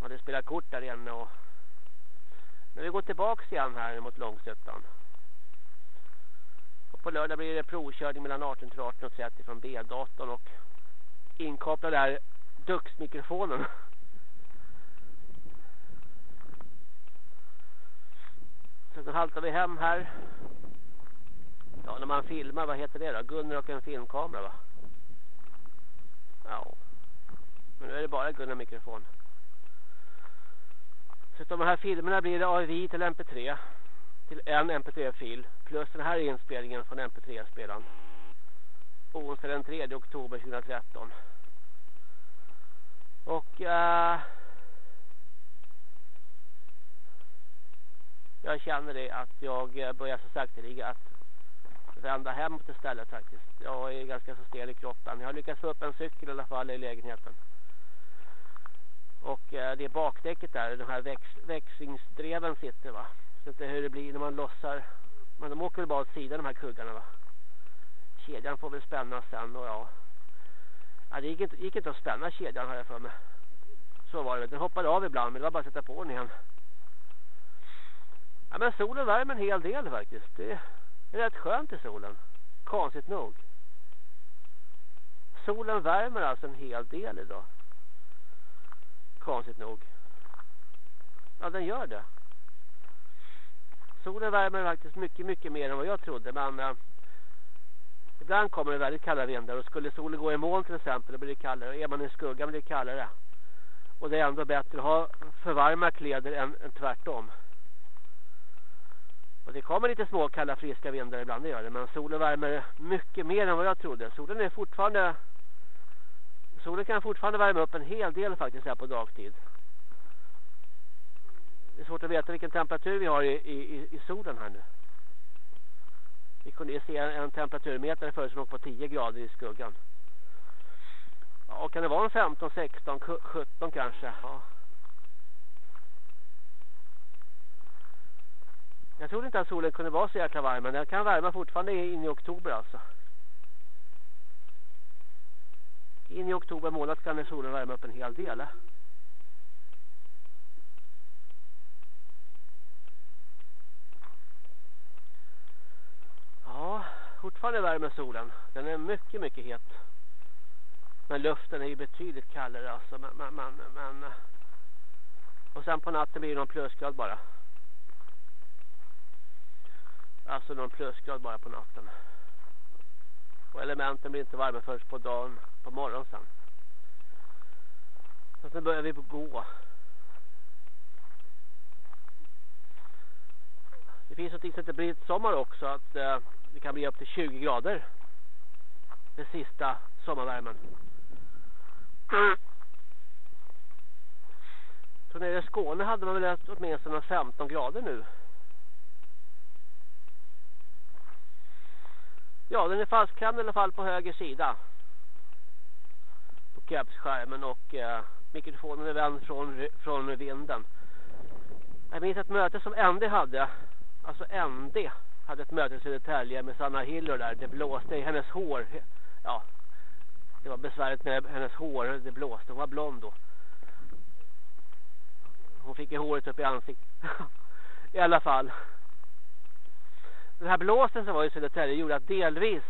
Och det spelar kort där inne och Men vi går tillbaks igen här mot Långsötan. Och på lördag blir det provkörning mellan 18 till 18.30 från B-datorn och inkopplad där Dux-mikrofonen. Så haltar vi hem här. Ja, när man filmar, vad heter det då? Gunnar och en filmkamera va? Ja. Men nu är det bara Gunnar mikrofon. Så de här filmerna blir det AVI till MP3. Till en MP3-fil. Plus den här inspelningen från MP3-spelaren. Onsdag den 3 oktober 2013. Och... Uh, jag känner det att jag börjar så sakteliga att vända hem till stället faktiskt. Jag är ganska så stel i kroppen. Jag har lyckats få upp en cykel i alla fall i lägenheten. Och eh, det är bakdäcket där, de här väx växlingsdreven sitter va. Så inte hur det blir när man lossar. Men de åker väl bara åt sidan de här kuggarna va. Kedjan får väl spännas sen och ja. Ja det gick inte, gick inte att spänna kedjan har jag för mig. Så var det. Den hoppade av ibland men det var bara att sätta på den igen. Ja men solen värmer en hel del faktiskt. Det det är rätt skönt i solen. Konstigt nog. Solen värmer alltså en hel del idag. Konstigt nog. Ja, den gör det. Solen värmer faktiskt mycket, mycket mer än vad jag trodde. Men eh, ibland kommer det väldigt kalla vindar. Och skulle solen gå i moln till exempel, då blir det kallare. Är man i skuggan blir det kallare. Och det är ändå bättre att ha för varma kläder än, än tvärtom. Och det kommer lite små kalla friska vindar ibland det gör det. Men solen värmer mycket mer än vad jag trodde. Solen är fortfarande solen kan fortfarande värma upp en hel del faktiskt här på dagtid. Det är svårt att veta vilken temperatur vi har i, i, i solen här nu. Vi kunde ju se en temperaturmätare förut som låg på 10 grader i skuggan. Ja, och kan det vara en 15, 16, 17 kanske? Ja. Jag trodde inte att solen kunde vara så jäkla varm men den kan värma fortfarande in i oktober alltså. In i oktober månad kan solen värma upp en hel del. Eh. Ja, fortfarande värmer solen. Den är mycket, mycket het. Men luften är ju betydligt kallare alltså. Men, men, men, men. Eh. Och sen på natten blir det någon plusgrad bara. Alltså någon plusgrad bara på natten. Och elementen blir inte varma först på dagen, på morgonen sen. Så nu börjar vi gå. Det finns något som heter brittsommar också. Att eh, det kan bli upp till 20 grader. Den sista sommarvärmen. Så nere i Skåne hade man väl åtminstone 15 grader nu. Ja, den är fastklämd i alla fall på höger sida. På kepsskärmen och eh, mikrofonen är vänd från, från vinden. Jag minns ett möte som ND hade. Alltså ND hade ett möte i Södertälje med Sanna Hiller där. Det blåste i hennes hår. Ja, det var besvärligt med hennes hår. Det blåste. Hon var blond då. Hon fick ju håret upp i ansiktet. I alla fall den här blåsten som var i Södertälje gjorde att delvis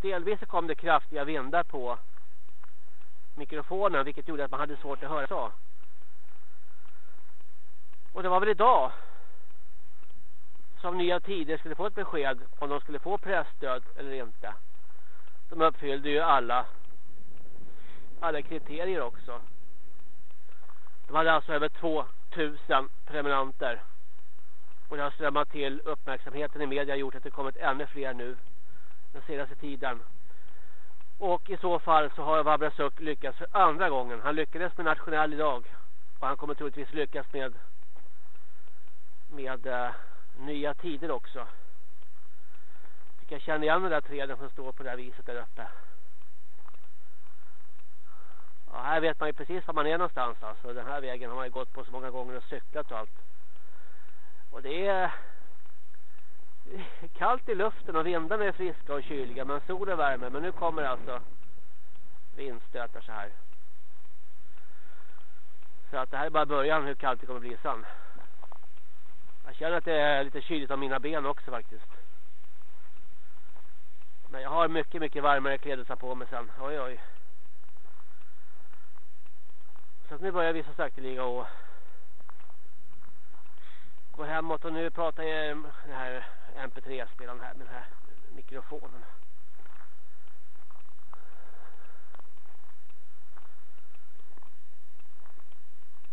delvis så kom det kraftiga vindar på mikrofonen vilket gjorde att man hade svårt att höra så. Och det var väl idag som Nya Tider skulle få ett besked om de skulle få pressstöd eller inte. De uppfyllde ju alla alla kriterier också. De hade alltså över 2000 prenumeranter och det har strömmat till uppmärksamheten i media har gjort att det kommit ännu fler nu den senaste tiden. Och i så fall så har Wabrasuk lyckats för andra gången. Han lyckades med nationell idag. Och han kommer troligtvis lyckas med med uh, nya tider också. Jag tycker jag känner igen den där träden som står på det här viset där uppe. Ja, här vet man ju precis var man är någonstans. Alltså. Den här vägen har man ju gått på så många gånger och cyklat och allt. Och det är eh, kallt i luften och vindarna är friska och kyliga men solen värmer. Men nu kommer alltså vindstötar så här. Så att det här är bara början hur kallt det kommer bli sen. Jag känner att det är lite kyligt av mina ben också faktiskt. Men jag har mycket, mycket varmare kläder på mig sen. Oj, oj. Så att nu börjar vi så sakteliga och gå hemåt och nu pratar jag den här mp3-spelaren här med den här mikrofonen.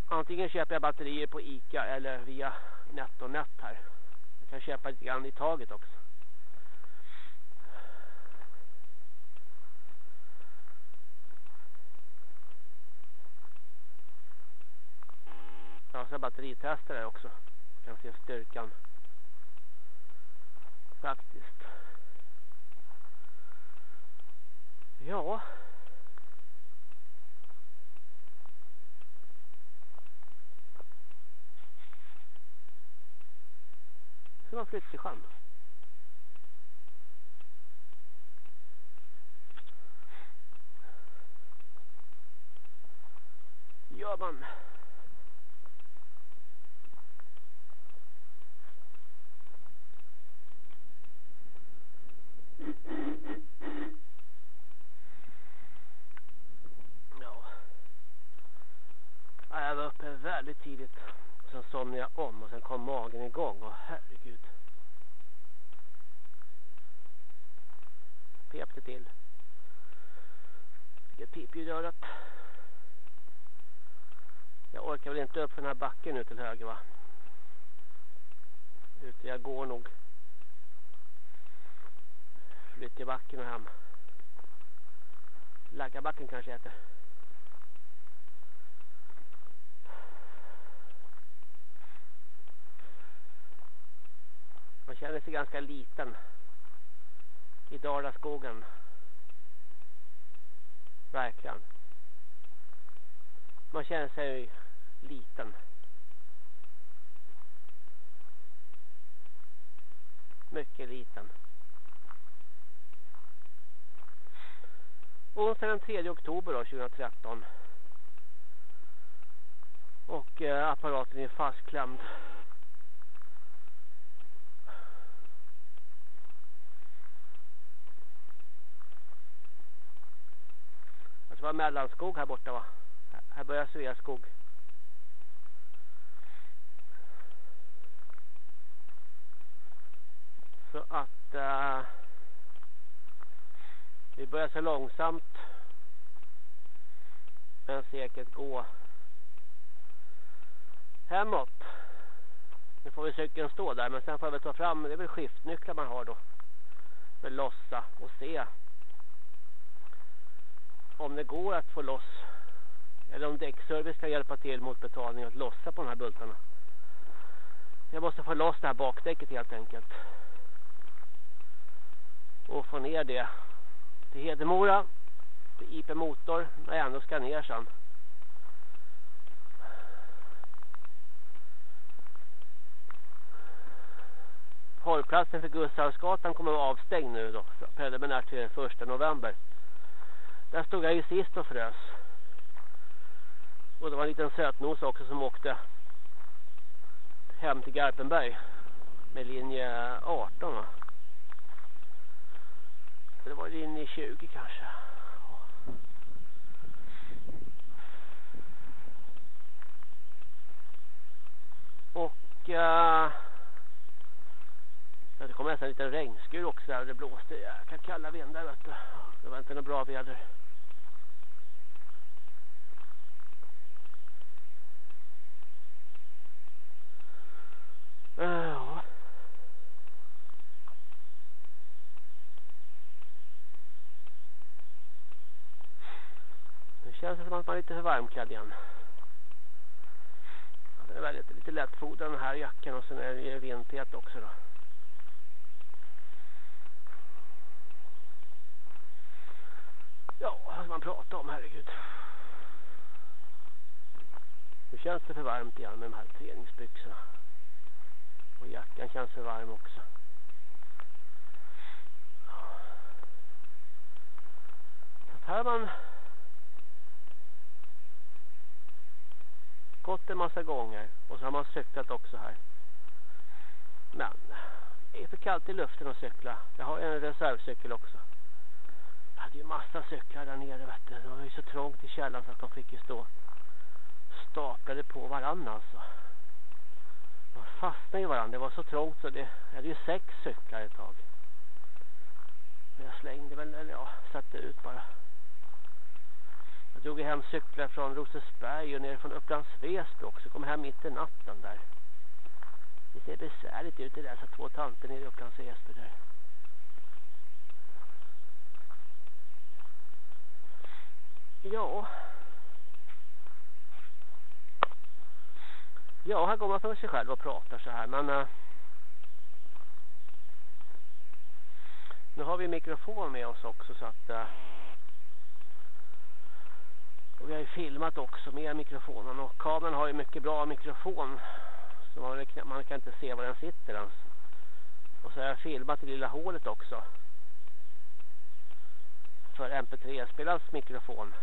Antingen köper jag batterier på Ica eller via NetOnNet här. Jag kan köpa lite grann i taget också. Jag har batteritester här också. Jag kan se styrkan. Faktiskt. Ja. Så var flyttsjön. Gör man. Ja. Jag var uppe väldigt tidigt. Sen somnade jag om och sen kom magen igång. Och herregud. Pep det till. Fick ett pipljud i örat. Jag orkar väl inte upp för den här backen nu till höger va? Ute jag går nog. Flytt backen och hem. Laggarbacken kanske heter. Man känner sig ganska liten i Dalaskogen. Verkligen. Man känner sig liten. Mycket liten. Onsdag den 3 oktober då, 2013. Och eh, apparaten är fastklämd. Det var mellanskog här borta va? Här börjar Sveaskog. Så att uh, vi börjar så långsamt men säkert gå hemåt. Nu får vi cykeln stå där men sen får vi ta fram, det är väl skiftnycklar man har då. För lossa och se om det går att få loss eller om däckservice kan hjälpa till mot betalning att lossa på de här bultarna. Jag måste få loss det här bakdäcket helt enkelt. Och få ner det till Hedemora. Till IP Motor. När jag ändå ska ner sen. Hållplatsen för Gustavsgatan kommer att vara avstängd nu då. Preliminärt till den 1 november. Där stod jag ju sist och frös. Och det var en liten sötnos också som åkte hem till Garpenberg med linje 18 va? Det var linje 20 kanske. Och uh, det kom nästan en liten regnskur också där och det blåste jäkla kalla vindar vet du. Det var inte något bra väder. Ja. Nu känns det som att man är lite för varmklädd igen. Det är väldigt lite lättfodrad den här jackan och sen är det vindtät också då. Ja, vad ska man prata om, herregud. Nu känns det för varmt igen med de här träningsbyxorna. Och jackan känns för varm också. Så här man gått en massa gånger. Och så har man cyklat också här. Men det är för kallt i luften att cykla. Jag har en reservcykel också. Jag hade ju massa cyklar där nere vet du. Det var ju så trångt i källan så att de fick ju stå staplade på varandra alltså. De fastnade i varandra. Det var så trångt så det jag hade ju sex cyklar ett tag. Men jag slängde väl, eller ja, satte ut bara. Jag drog hem cyklar från Rosesberg och ner från Upplands Väsby också. Kom hem mitt i natten där. Det ser besvärligt ut det där så två tanter nere i Upplands Väsby där. Ja. Ja, här går man för sig själv och pratar så här. Men Äh, nu har vi mikrofon med oss också så att... Äh, och vi har ju filmat också med mikrofonen. Och kameran har ju mycket bra mikrofon. Så man, man kan inte se var den sitter ens. Och så har jag filmat det lilla hålet också. För mp3-spelarens mikrofon.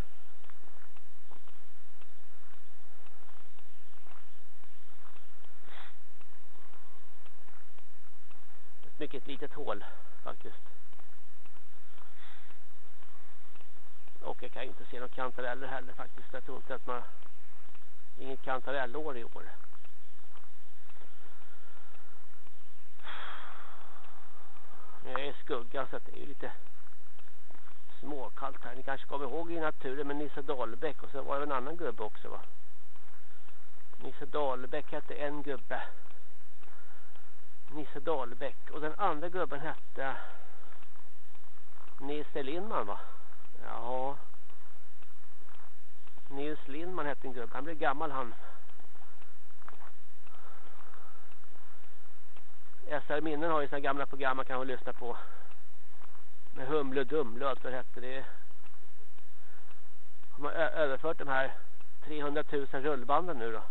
Mycket litet hål faktiskt. Och jag kan inte se några kantareller heller faktiskt. Jag tror inte att man... Inget kantarellår i år. Jag är i skugga så det är ju lite småkallt här. Ni kanske kommer ihåg i naturen med Nisse Dahlbäck och så var det en annan gubbe också va? Nisse Dahlbäck hette en gubbe. Nisse Dahlbäck. Och den andra gubben hette Nisse Lindman va? Ja. Nils Lindman hette en gubbe. Han blev gammal han. SR Minnen har ju sina gamla program man kan lyssna på. Med Humle och Dumle och allt vad det hette. Det har överfört de här 300 000 rullbanden nu då.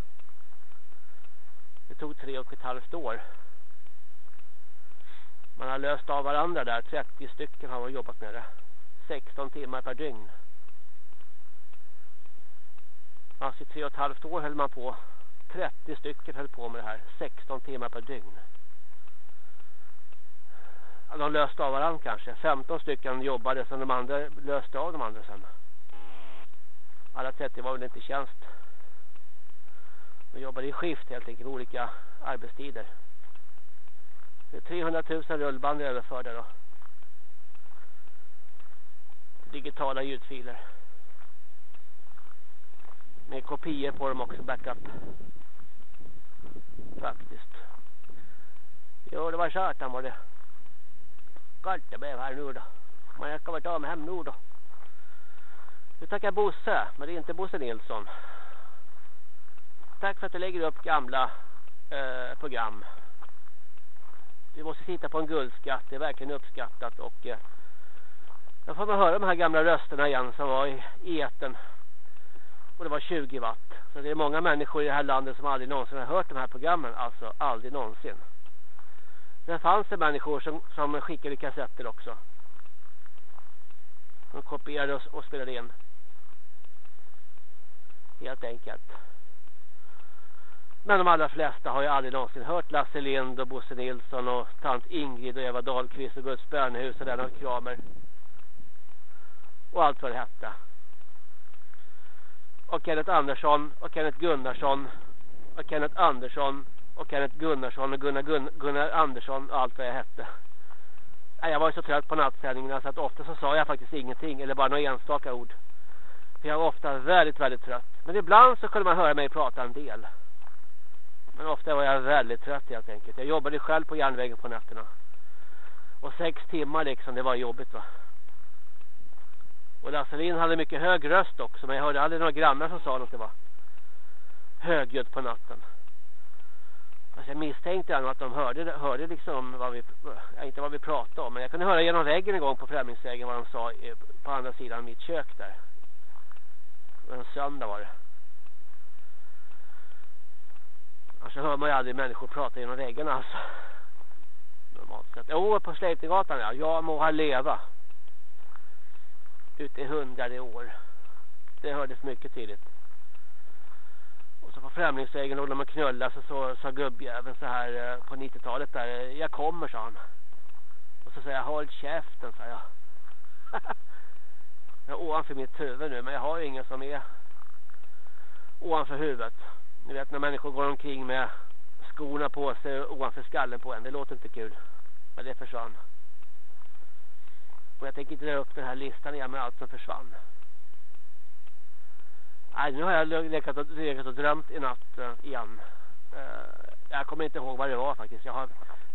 Det tog tre och ett halvt år. Man har löst av varandra där. 30 stycken har man jobbat med det. 16 timmar per dygn. Alltså i tre och ett halvt år höll man på. 30 stycken höll på med det här. 16 timmar per dygn. Ja, de löste av varandra kanske. 15 stycken jobbade sen de andra löste av de andra sen. Alla 30 var väl inte i tjänst. De jobbade i skift helt enkelt. Olika arbetstider. 300 000 rullband överförda då. Digitala ljudfiler. Med kopior på dem också, backup. Faktiskt. Jo, det var satan var det. Kallt det blev här nu då. Men jag ska väl ta mig hem nu då. Nu tackar Bosse, men det är inte Bosse Nilsson. Tack för att du lägger upp gamla eh, program. Vi måste sitta på en guldskatt. Det är verkligen uppskattat. Och eh, jag får man höra de här gamla rösterna igen som var i eten. Och det var 20 watt. Så det är många människor i det här landet som aldrig någonsin har hört de här programmen. Alltså aldrig någonsin. Men fanns det människor som, som skickade kassetter också. De kopierade och, och spelade in. Helt enkelt. Men de allra flesta har ju aldrig någonsin hört Lasse Lind och Bosse Nilsson och tant Ingrid och Eva Dahlqvist och Guds Bönehus och Lennart Kramer. Och allt vad det hette. Och Kenneth Andersson och Kenneth Gunnarsson och Kenneth Andersson och Kenneth Gunnarsson och Gunnar, Gunnar, Gunnar Andersson och allt vad jag hette. Jag var ju så trött på nattsändningarna så att ofta så sa jag faktiskt ingenting eller bara några enstaka ord. För jag var ofta väldigt, väldigt trött. Men ibland så kunde man höra mig prata en del. Men ofta var jag väldigt trött helt enkelt. Jag jobbade själv på järnvägen på nätterna. Och sex timmar liksom, det var jobbigt va. Och Lasselin hade mycket hög röst också. Men jag hörde aldrig några grannar som sa något det var högljutt på natten. Alltså jag misstänkte att de hörde, hörde liksom vad vi, inte vad vi pratade om. Men jag kunde höra genom väggen en gång på Främlingsvägen vad de sa eh, på andra sidan mitt kök där. En söndag var det. Alltså hör man ju aldrig människor prata genom väggarna alltså. Normalt sett. Jo, på Släktinggatan ja. Jag må ha leva. Ute i hundrade år. Det hördes mycket tydligt. Och så på Främlingsvägen och de knulla så, så sa gubbjäveln så här eh, på 90-talet där. Eh, jag kommer sa han. Och så säger jag håll käften sa jag. jag är ovanför mitt huvud nu men jag har ju ingen som är ovanför huvudet. Ni vet när människor går omkring med skorna på sig ovanför skallen på en. Det låter inte kul. Men det försvann. Och jag tänker inte dra upp den här listan igen med allt som försvann. Nej, nu har jag lekat och, lekat och drömt i natt uh, igen. Uh, jag kommer inte ihåg vad det var faktiskt. Jag har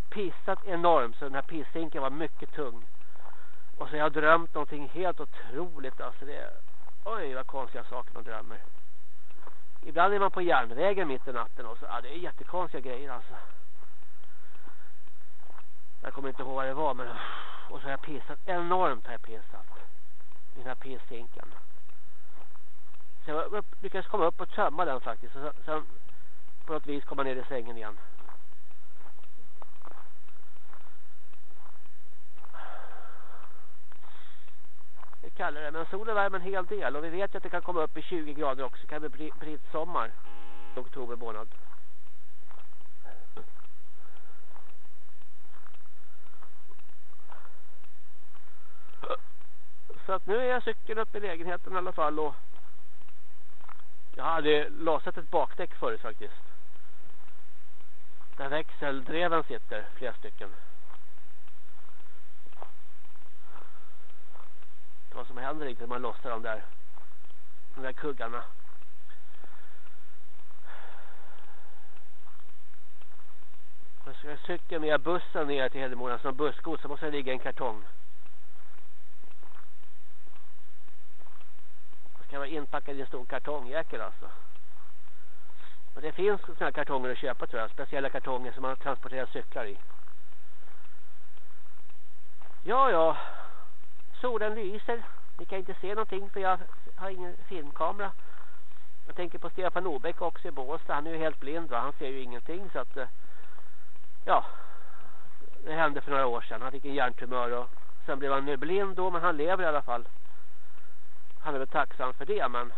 pissat enormt så den här pissinken var mycket tung. Och så har jag drömt någonting helt otroligt. Alltså det, oj vad konstiga saker man drömmer. Ibland är man på järnvägen mitt i natten och så, ja, det är jättekonstiga grejer alltså. Jag kommer inte ihåg vad det var men och så har jag pissat enormt har jag pissat. I den här pisshinken. Så jag lyckades komma upp och tömma den faktiskt. Och sen på något vis komma ner i sängen igen. Det kallar det. Men solen värmer en hel del. Och vi vet ju att det kan komma upp i 20 grader också. Det kan bli britt sommar. I oktober månad. Så att nu är jag cykeln uppe i lägenheten i alla fall och jag hade lasat ett bakdäck förut faktiskt. Där växeldreven sitter, flera stycken. Vad som händer riktigt när man lossar de där, de där kuggarna. Jag ska cykla med bussen ner till Hedemora som bussgods så måste det ligga en kartong. kan vara inpackad i en stor kartongjäkel alltså. Och det finns sådana här kartonger att köpa tror jag. Speciella kartonger som man transporterar cyklar i. Ja, ja. Solen lyser. Ni kan inte se någonting för jag har ingen filmkamera. Jag tänker på Stefan Norbeck också i Båstad. Han är ju helt blind va? Han ser ju ingenting så att... Eh, ja. Det hände för några år sedan. Han fick en hjärntumör och sen blev han nu blind då men han lever i alla fall han är väl tacksam för det men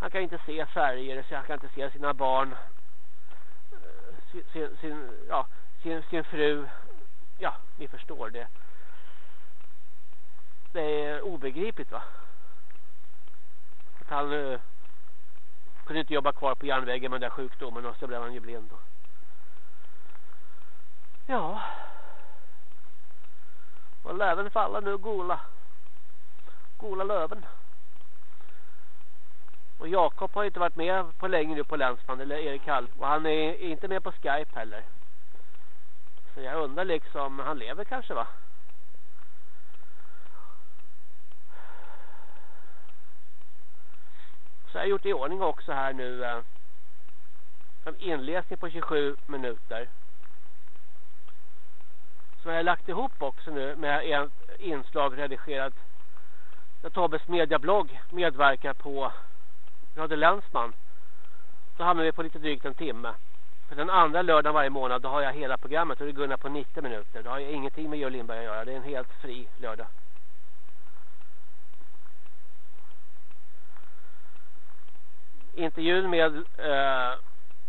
han kan inte se färger så han kan inte se sina barn eh, sin, sin, ja, sin, sin fru ja, ni förstår det det är obegripligt va att han uh, kunde inte jobba kvar på järnvägen med den där sjukdomen och så blev han ju blind då. ja och löven faller nu gola Gola Löven. Och Jakob har inte varit med på länge nu på Länsman eller Erik Hall. Och han är inte med på Skype heller. Så jag undrar liksom, han lever kanske va? Så jag har gjort i ordning också här nu. Eh, en inläsning på 27 minuter. Som jag har lagt ihop också nu med en inslag redigerat där Tobbes mediablogg medverkar på Radio Länsman Då hamnar vi på lite drygt en timme. För den andra lördagen varje månad då har jag hela programmet och det gunnar på 90 minuter. Då har jag ingenting med Georg Lindberg att göra. Det är en helt fri lördag. Intervjun med eh,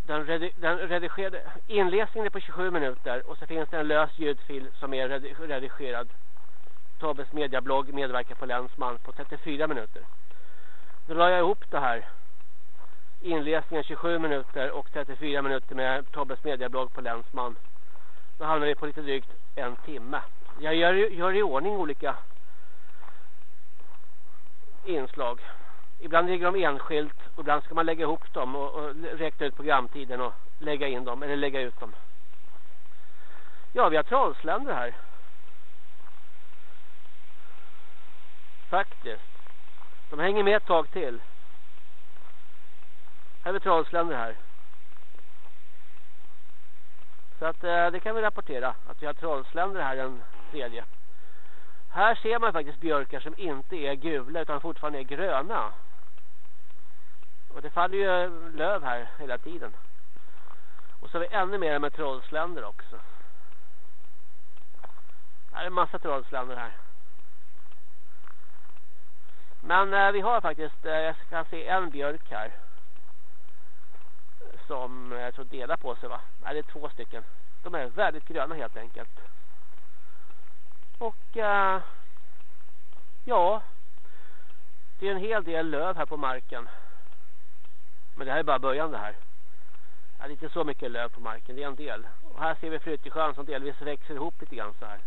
den, redi den redigerade inläsningen är på 27 minuter och så finns det en lös ljudfil som är redigerad Tobbes mediablogg medverkar på Länsman på 34 minuter. Då la jag ihop det här. Inläsningen 27 minuter och 34 minuter med Tobbes mediablogg på Länsman. Då hamnar vi på lite drygt en timme. Jag gör, gör i ordning olika inslag. Ibland ligger de enskilt och ibland ska man lägga ihop dem och, och räkna ut programtiden och lägga in dem eller lägga ut dem. Ja, vi har trollsländer här. Faktiskt. De hänger med ett tag till. Här är vi trollsländer här. Så att eh, det kan vi rapportera. Att vi har trollsländer här den tredje. Här ser man faktiskt björkar som inte är gula utan fortfarande är gröna. Och det faller ju eh, löv här hela tiden. Och så har vi ännu mer med trollsländer också. Här är en massa trollsländer här. Men eh, vi har faktiskt, eh, jag kan se en björk här. som eh, jag tror delar på sig va? Nej, det är två stycken. De är väldigt gröna helt enkelt. Och eh, ja, det är en hel del löv här på marken. Men det här är bara början det här. Det är inte så mycket löv på marken, det är en del. Och här ser vi flyttesjön som delvis växer ihop lite grann så här.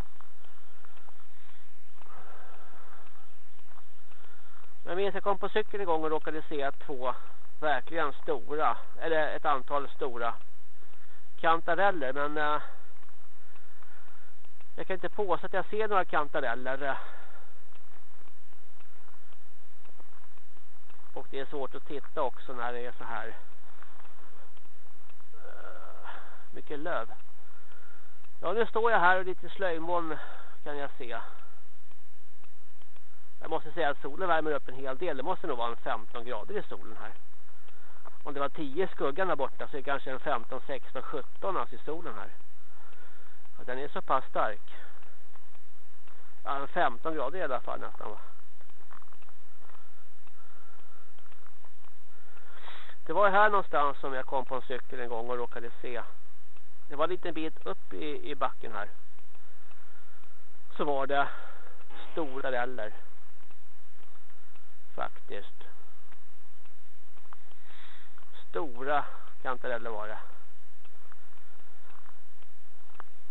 Jag minns jag kom på cykeln igång och råkade se två verkligen stora, eller ett antal stora kantareller. Men eh, jag kan inte påstå att jag ser några kantareller. Eh, Och det är svårt att titta också när det är så här eh, mycket löv. Ja, nu står jag här och lite slöjmoln kan jag se. Jag måste säga att solen värmer upp en hel del. Det måste nog vara en 15 grader i solen här. Om det var 10 skuggan där borta så är det kanske en 15, 16, 17 alltså i solen här. Ja, den är så pass stark. Ja, en 15 grader i alla fall nästan va. Det var här någonstans som jag kom på en cykel en gång och råkade se. Det var en liten bit upp i, i backen här. Så var det stora räller faktiskt. Stora kantareller var det.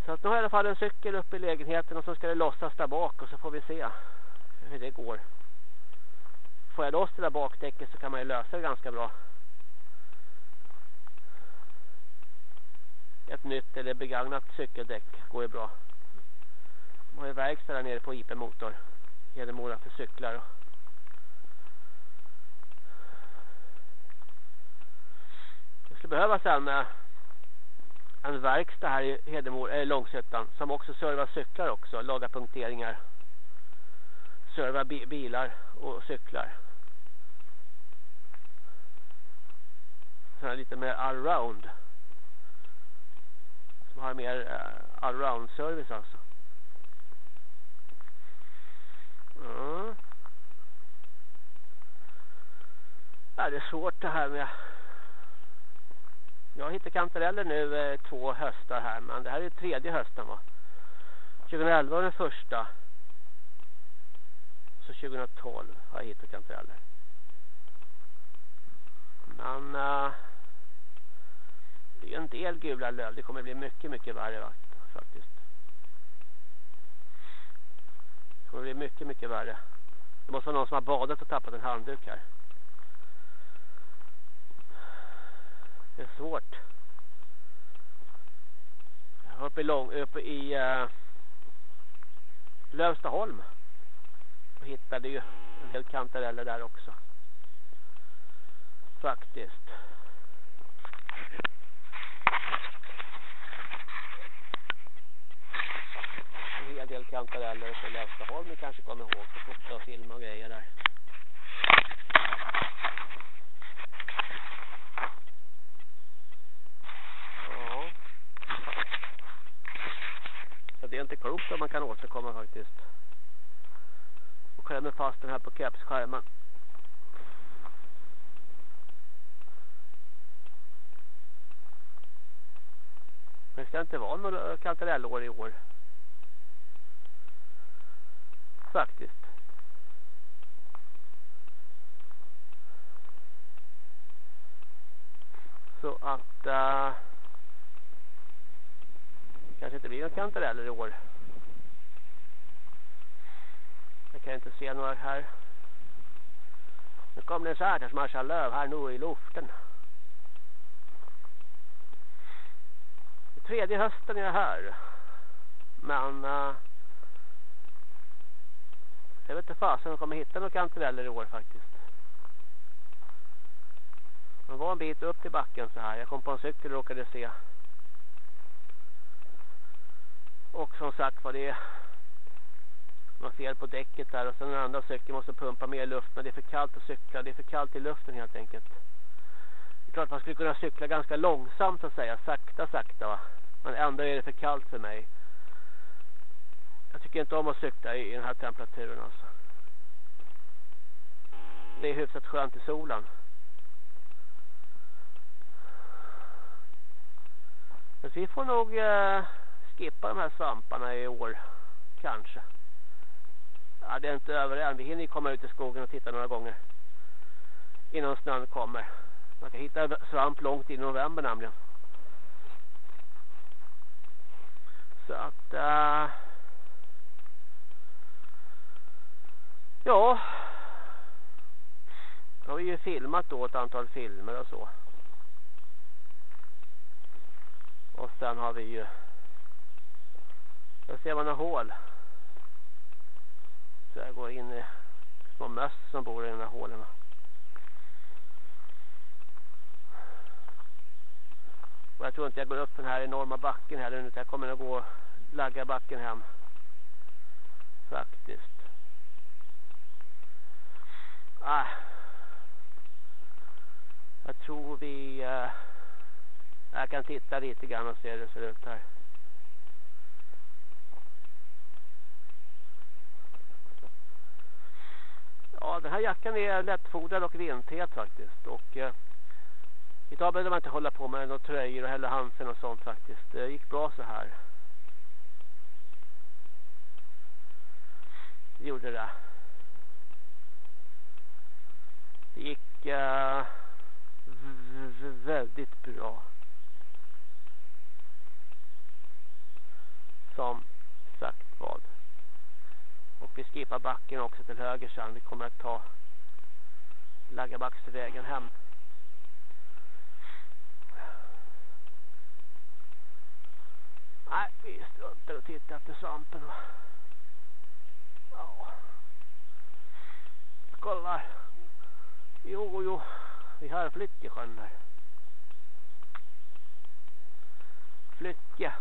Så att nu har jag i alla fall en cykel uppe i lägenheten och så ska det lossas där bak och så får vi se hur det går. Får jag loss det där bakdäcket så kan man ju lösa det ganska bra. Ett nytt eller begagnat cykeldäck går ju bra. De har ju verkstad där nere på IP Motor. Hedemora för cyklar. skulle behövas en, eh, en verkstad här i Hedemora, eh, äh, Långsötan som också servar cyklar också, lagar punkteringar. Servar bi bilar och cyklar. Så här lite mer allround. Som har mer eh, uh, allround service alltså. Mm. Ja, det är svårt det här med jag har hittat kantareller nu eh, två höstar här. Men det här är tredje hösten va. 2011 var den första. Så 2012 har jag hittat kantareller. Men uh, det är en del gula löv. Det kommer bli mycket, mycket värre va? faktiskt. Det kommer bli mycket, mycket värre. Det måste vara någon som har badat och tappat en handduk här. Det är svårt. Uppe i, lång, uppe i uh, Lövstaholm. Och hittade ju en del kantareller där också. Faktiskt. En hel del kantareller på Lövstaholm ni kanske kommer ihåg. Så fota och filma och grejer där. det är inte klokt om man kan återkomma faktiskt. Och klämmer fast den här på kepsskärmen. Det ska inte vara några kantarellår i år. Faktiskt. Så att... Uh, kanske inte blir några kantareller i år. Jag kan inte se några här. Nu kommer det en särskild massa löv här nu i luften. Det tredje hösten är jag här. Men... Uh, jag vet inte fasen om jag kommer hitta några kantareller i år faktiskt. De var en bit upp till backen så här. Jag kom på en cykel och råkade se. Och som sagt var det man ser på däcket där och sen den andra cykeln måste pumpa mer luft men det är för kallt att cykla. Det är för kallt i luften helt enkelt. Det är klart man skulle kunna cykla ganska långsamt att säga. Sakta, sakta va. Men ändå är det för kallt för mig. Jag tycker inte om att cykla i den här temperaturen alltså. Det är hyfsat skönt i solen. Så vi får nog eh, skippa de här svamparna i år. Kanske. Ja, det är inte över än. Vi hinner komma ut i skogen och titta några gånger. Innan snön kommer. Man kan hitta svamp långt in i november nämligen. Så att... Äh, ja. Då har vi ju filmat då ett antal filmer och så. Och sen har vi ju... Där ser man några hål. Så jag går in i små möss som bor i de här hålen. Och jag tror inte jag går upp den här enorma backen heller utan jag kommer att gå och lagga backen hem. Faktiskt. Ah. Jag tror vi... Uh, jag kan titta lite grann och se hur det ser ut här. Ja, den här jackan är lättfodrad och vindtät faktiskt. Och eh, idag behövde man inte hålla på med några tröjor och hälla hansen och sånt faktiskt. Det gick bra så här. Det gjorde det. Det gick uh, väldigt bra. Som sagt vad. Och vi skippar backen också till höger sen. Vi kommer att ta Laggabacksvägen hem. Nej, vi struntar och tittar efter svampen. Ja. Kolla. Jo, jo. Vi har Flyttjesjön här. Flyttje.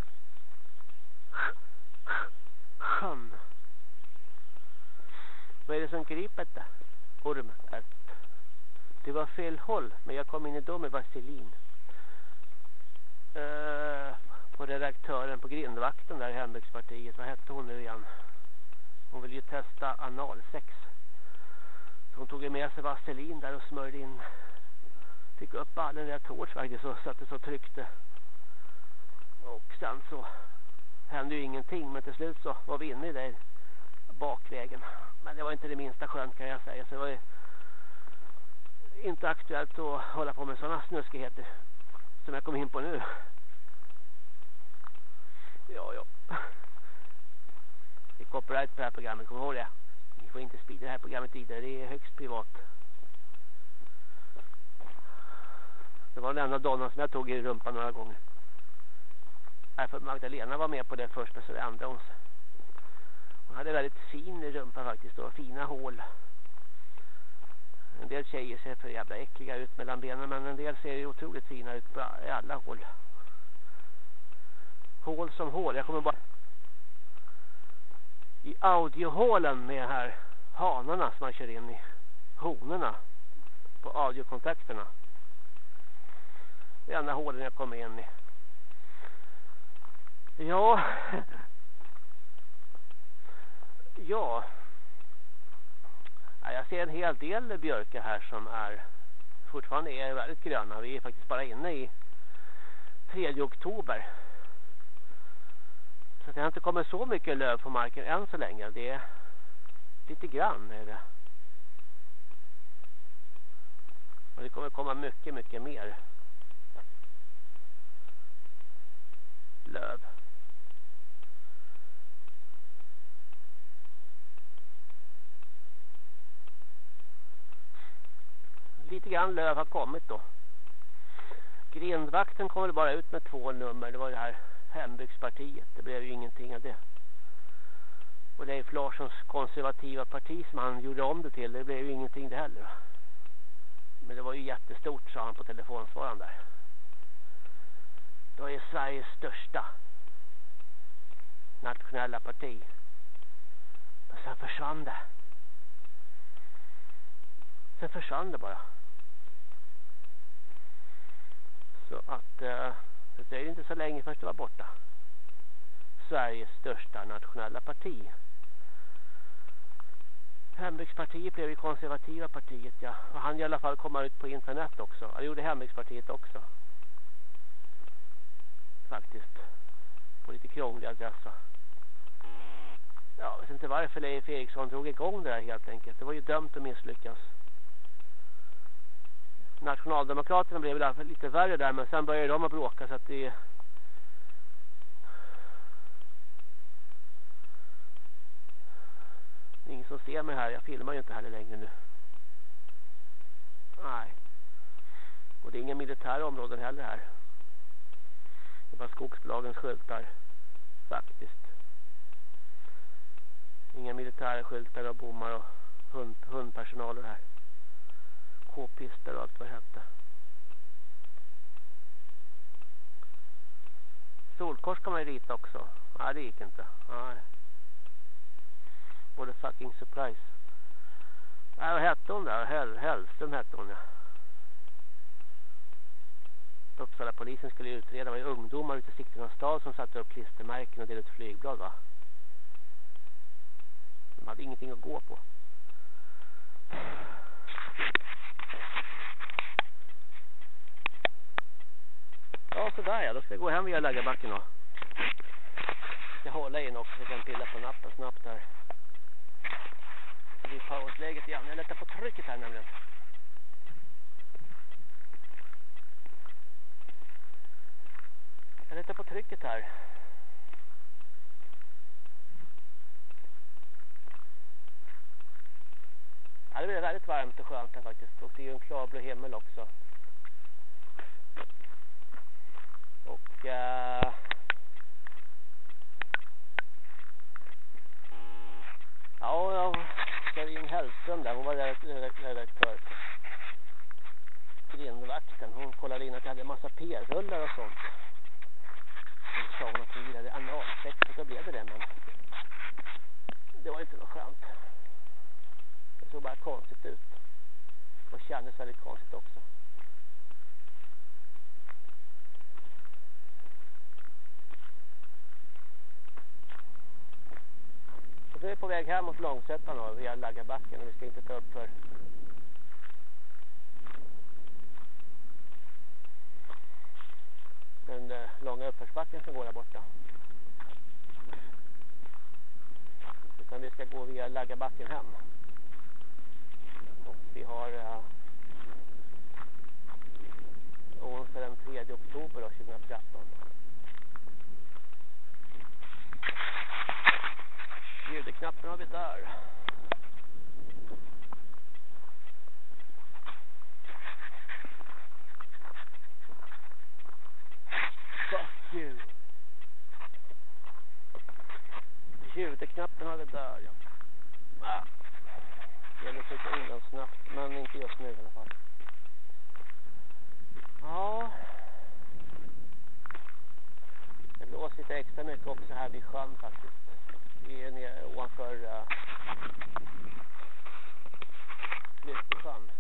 Sjön. Vad är det som griper där? Ormört. Det var fel håll, men jag kom in i då med vaselin. Uh, på redaktören på grindvakten där i hembygdspartiet. Vad hette hon nu igen? Hon ville ju testa analsex. Så hon tog med sig vaselin där och smörjde in. Fick upp ballen rätt hårt faktiskt och satte så tryckte. Och sen så hände ju ingenting men till slut så var vi inne i det bakvägen. Men det var inte det minsta skönt kan jag säga. Så det var ju inte aktuellt att hålla på med sådana snuskigheter som jag kom in på nu. Ja, ja. Det är copyright på det här programmet, kommer ihåg det. Ni får inte sprida det här programmet vidare, det är högst privat. Det var den enda donnan som jag tog i rumpan några gånger. Därför Magdalena var med på det först men så ändrade hon sig. Hon hade väldigt fin rumpa faktiskt och fina hål. En del tjejer ser för jävla äckliga ut mellan benen men en del ser ju otroligt fina ut i alla hål. Hål som hål. Jag kommer bara i audiohålen med här hanarna som man kör in i honorna på audiokontakterna. Det är enda hålen jag kommer in i. Ja. Ja. Jag ser en hel del björkar här som är fortfarande är väldigt gröna. Vi är faktiskt bara inne i 3 oktober. Så det har inte kommit så mycket löv på marken än så länge. Det är lite grann är det. Och det kommer komma mycket, mycket mer löv. lite grann löv har kommit då. Grindvakten kommer bara ut med två nummer. Det var det här hembygdspartiet. Det blev ju ingenting av det. Och Leif Larssons konservativa parti som han gjorde om det till. Det blev ju ingenting det heller. Men det var ju jättestort sa han på telefonsvararen där. Det var ju Sveriges största nationella parti. Men sen försvann det. Sen försvann det bara. Så att eh, det är inte så länge först det var borta. Sveriges största nationella parti. Hembygdspartiet blev ju konservativa partiet, ja. Och han i alla fall komma ut på internet också. Det gjorde Hembygdspartiet också. Faktiskt. På lite krånglig adress. Ja, jag vet inte varför Leif Eriksson drog igång det här helt enkelt. Det var ju dömt att misslyckas. Nationaldemokraterna blev väl lite värre där men sen började de att bråka så att det Det är ingen som ser mig här. Jag filmar ju inte heller längre nu. Nej. Och det är inga militära områden heller här. Det är bara skogsbolagens skyltar. Faktiskt. Inga militära skyltar och bommar och hund, hundpersonaler här. K-pister och allt vad det hette. Solkors kan man ju rita också. Nej, det gick inte. Nej. What a fucking surprise. Nej, vad hette hon där? Hell, Hellström hette hon, ja. Uppsala polisen skulle utreda. Det var ju ungdomar ute i Sigtuna stad som satte upp klistermärken och delade ut flygblad, va? De hade ingenting att gå på. Ja, sådär ja. Då ska jag gå hem via Läggarbacken då. Jag ska hålla in också så jag kan pilla på nappen snabbt här. Det blir pausläget igen. Jag lättar på trycket här nämligen. Jag lättar på trycket här. Ja, det blir väldigt varmt och skönt här faktiskt. Och det är ju en klarblå himmel också. Och... Uh, ja, jag Karin Hellström där. Hon var redaktör på grindvakten. Hon kollade in att jag hade en massa p-rullar och sånt. Hon sa hon att hon gillade analsex och så blev det det. Men det var inte något skönt. Det såg bara konstigt ut. Och kändes väldigt konstigt också. Så vi är på väg här mot Långsättan då, via Laggarbacken och vi ska inte ta upp för den eh, långa uppförsbacken som går där borta. Utan vi ska gå via Laggarbacken hem. Och vi har uh, onsdag den 3 oktober 2013. Ljudknappen har vi där. Fuck you. Ljudknappen har vi där, ja. Ah. Gäller att trycka in den snabbt, men inte just nu i alla fall. Ja. Det blåser lite extra mycket också här vid sjön faktiskt är nere ovanför eh, uh, Lyckesjön.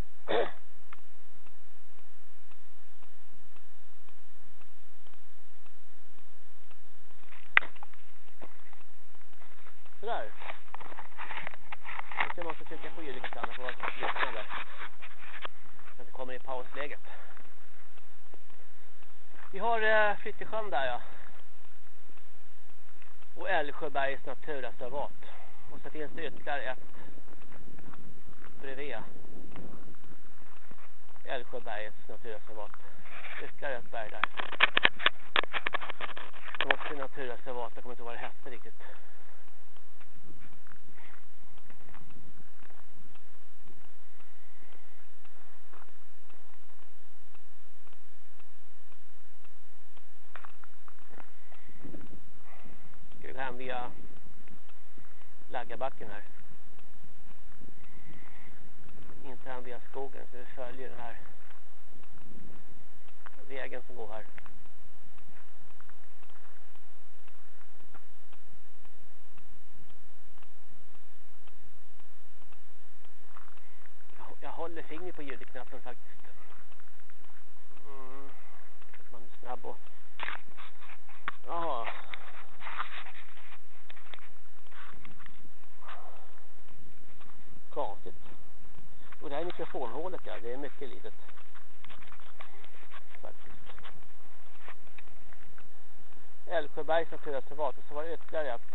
Sådär. Jag måste trycka på ljudet lite grann för att lyssna där. Så att det kommer i pausläget. Vi har uh, Flyttesjön där ja och Älvsjöbergs naturreservat. Och så finns det ytterligare ett bredvid Älvsjöbergets naturreservat. Ytterligare ett berg där. Som också är naturreservat. Jag kommer inte ihåg vad det hette riktigt. Hem via Laggarbacken här. Inte hem via skogen så vi följer den här vägen som går här. Jag håller fingret på ljudknappen faktiskt. Mm. Man är snabb och... Jaha. Konstigt. Och det här är mikrofonhålet ja, det är mycket litet. Faktiskt. Älvsjöbergs naturreservat och så var det ytterligare ett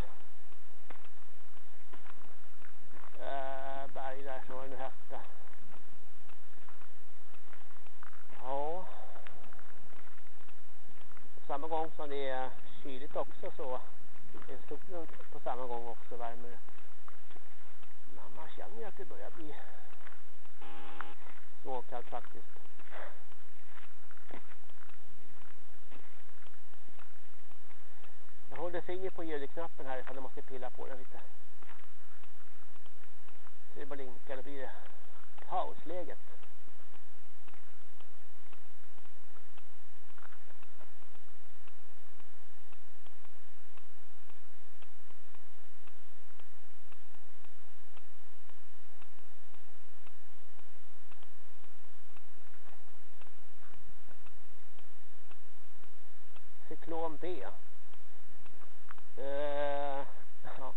äh, berg där som var det nu hette. Ja. Samma gång som det är kyligt också så är solen på samma gång också värmer. Man känner ju att det börjar bli småkallt faktiskt. Jag håller fingret på ljudknappen här ifall jag måste pilla på den lite. Så det bara linka, då blir det pausläget. Cyklon B. Uh, ja.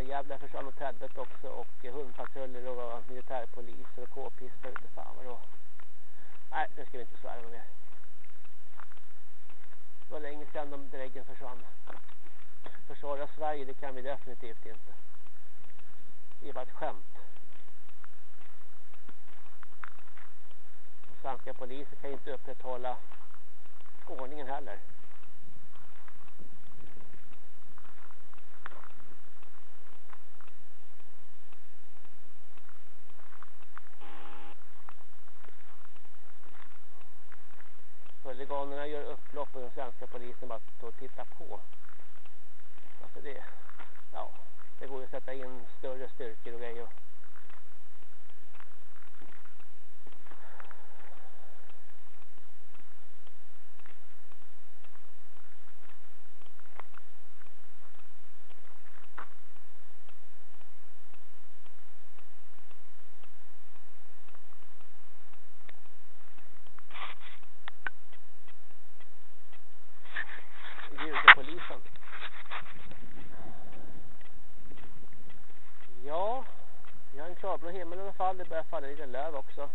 Alla militärjävlar försvann åt helvete också och hundpatruller och militärpoliser och k-pistar. Fan vad då. Nej, nu ska vi inte svära mer. Det var länge sedan de dräggen försvann. Försvara Sverige, det kan vi definitivt inte. Det är bara ett skämt. Svenska poliser kan inte upprätthålla ordningen heller. Huliganerna gör upplopp och den svenska polisen bara står och tittar på. Alltså det, ja, det går ju att sätta in större styrkor och grejer. Judepolisen. Ja, vi har en klarblå himmel i alla fall. Det börjar falla lite löv också.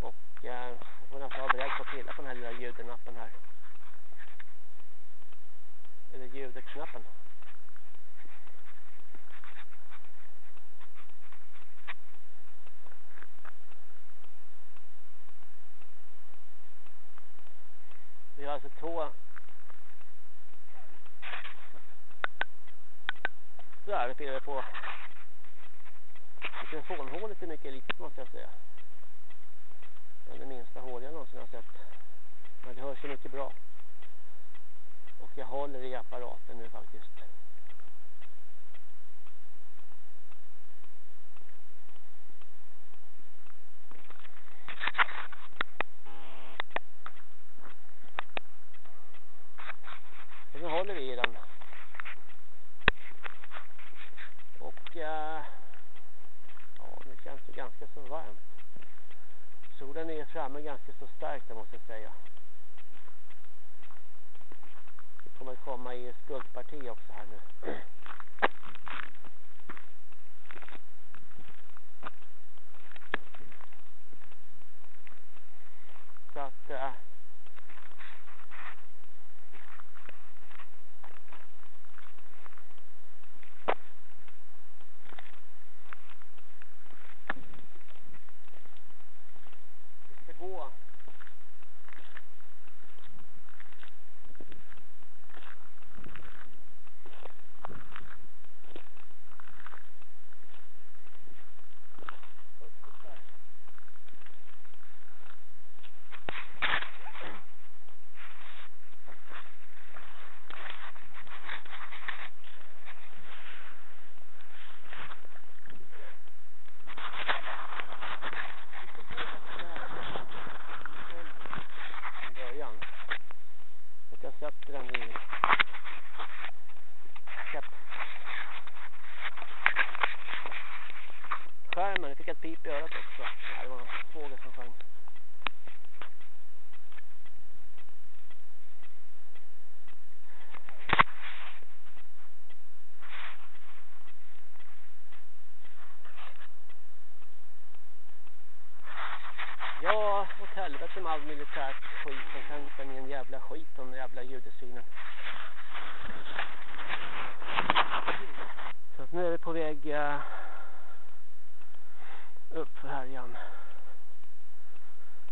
Och eh, jag får nästan vara beredd på att pilla på den här lilla ljudenappen här. Eller ljudknappen är alltså två. Där pillar jag på. Telefonhålet är mycket litet måste jag säga. Det är det minsta hål jag någonsin har sett. Men det hörs så mycket bra. Och jag håller i apparaten nu faktiskt. Så nu håller vi i den. Och eh, ja, nu känns det ganska så varmt. Solen är framme ganska så starkt jag måste säga. Det kommer komma i skuggparti också här nu. Så att eh, Vi ska gå. örat också. det var en fågel som sjöng. Ja, som all militärt skit. Den kan inte med en jävla skit om den jävla judesynen. Så att nu är vi på väg uh, upp för här igen.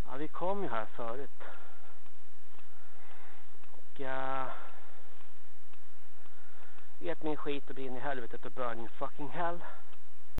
Ja, vi kom ju här förut. Och eh, uh, ät min skit och bli in i helvetet och burning fucking hell.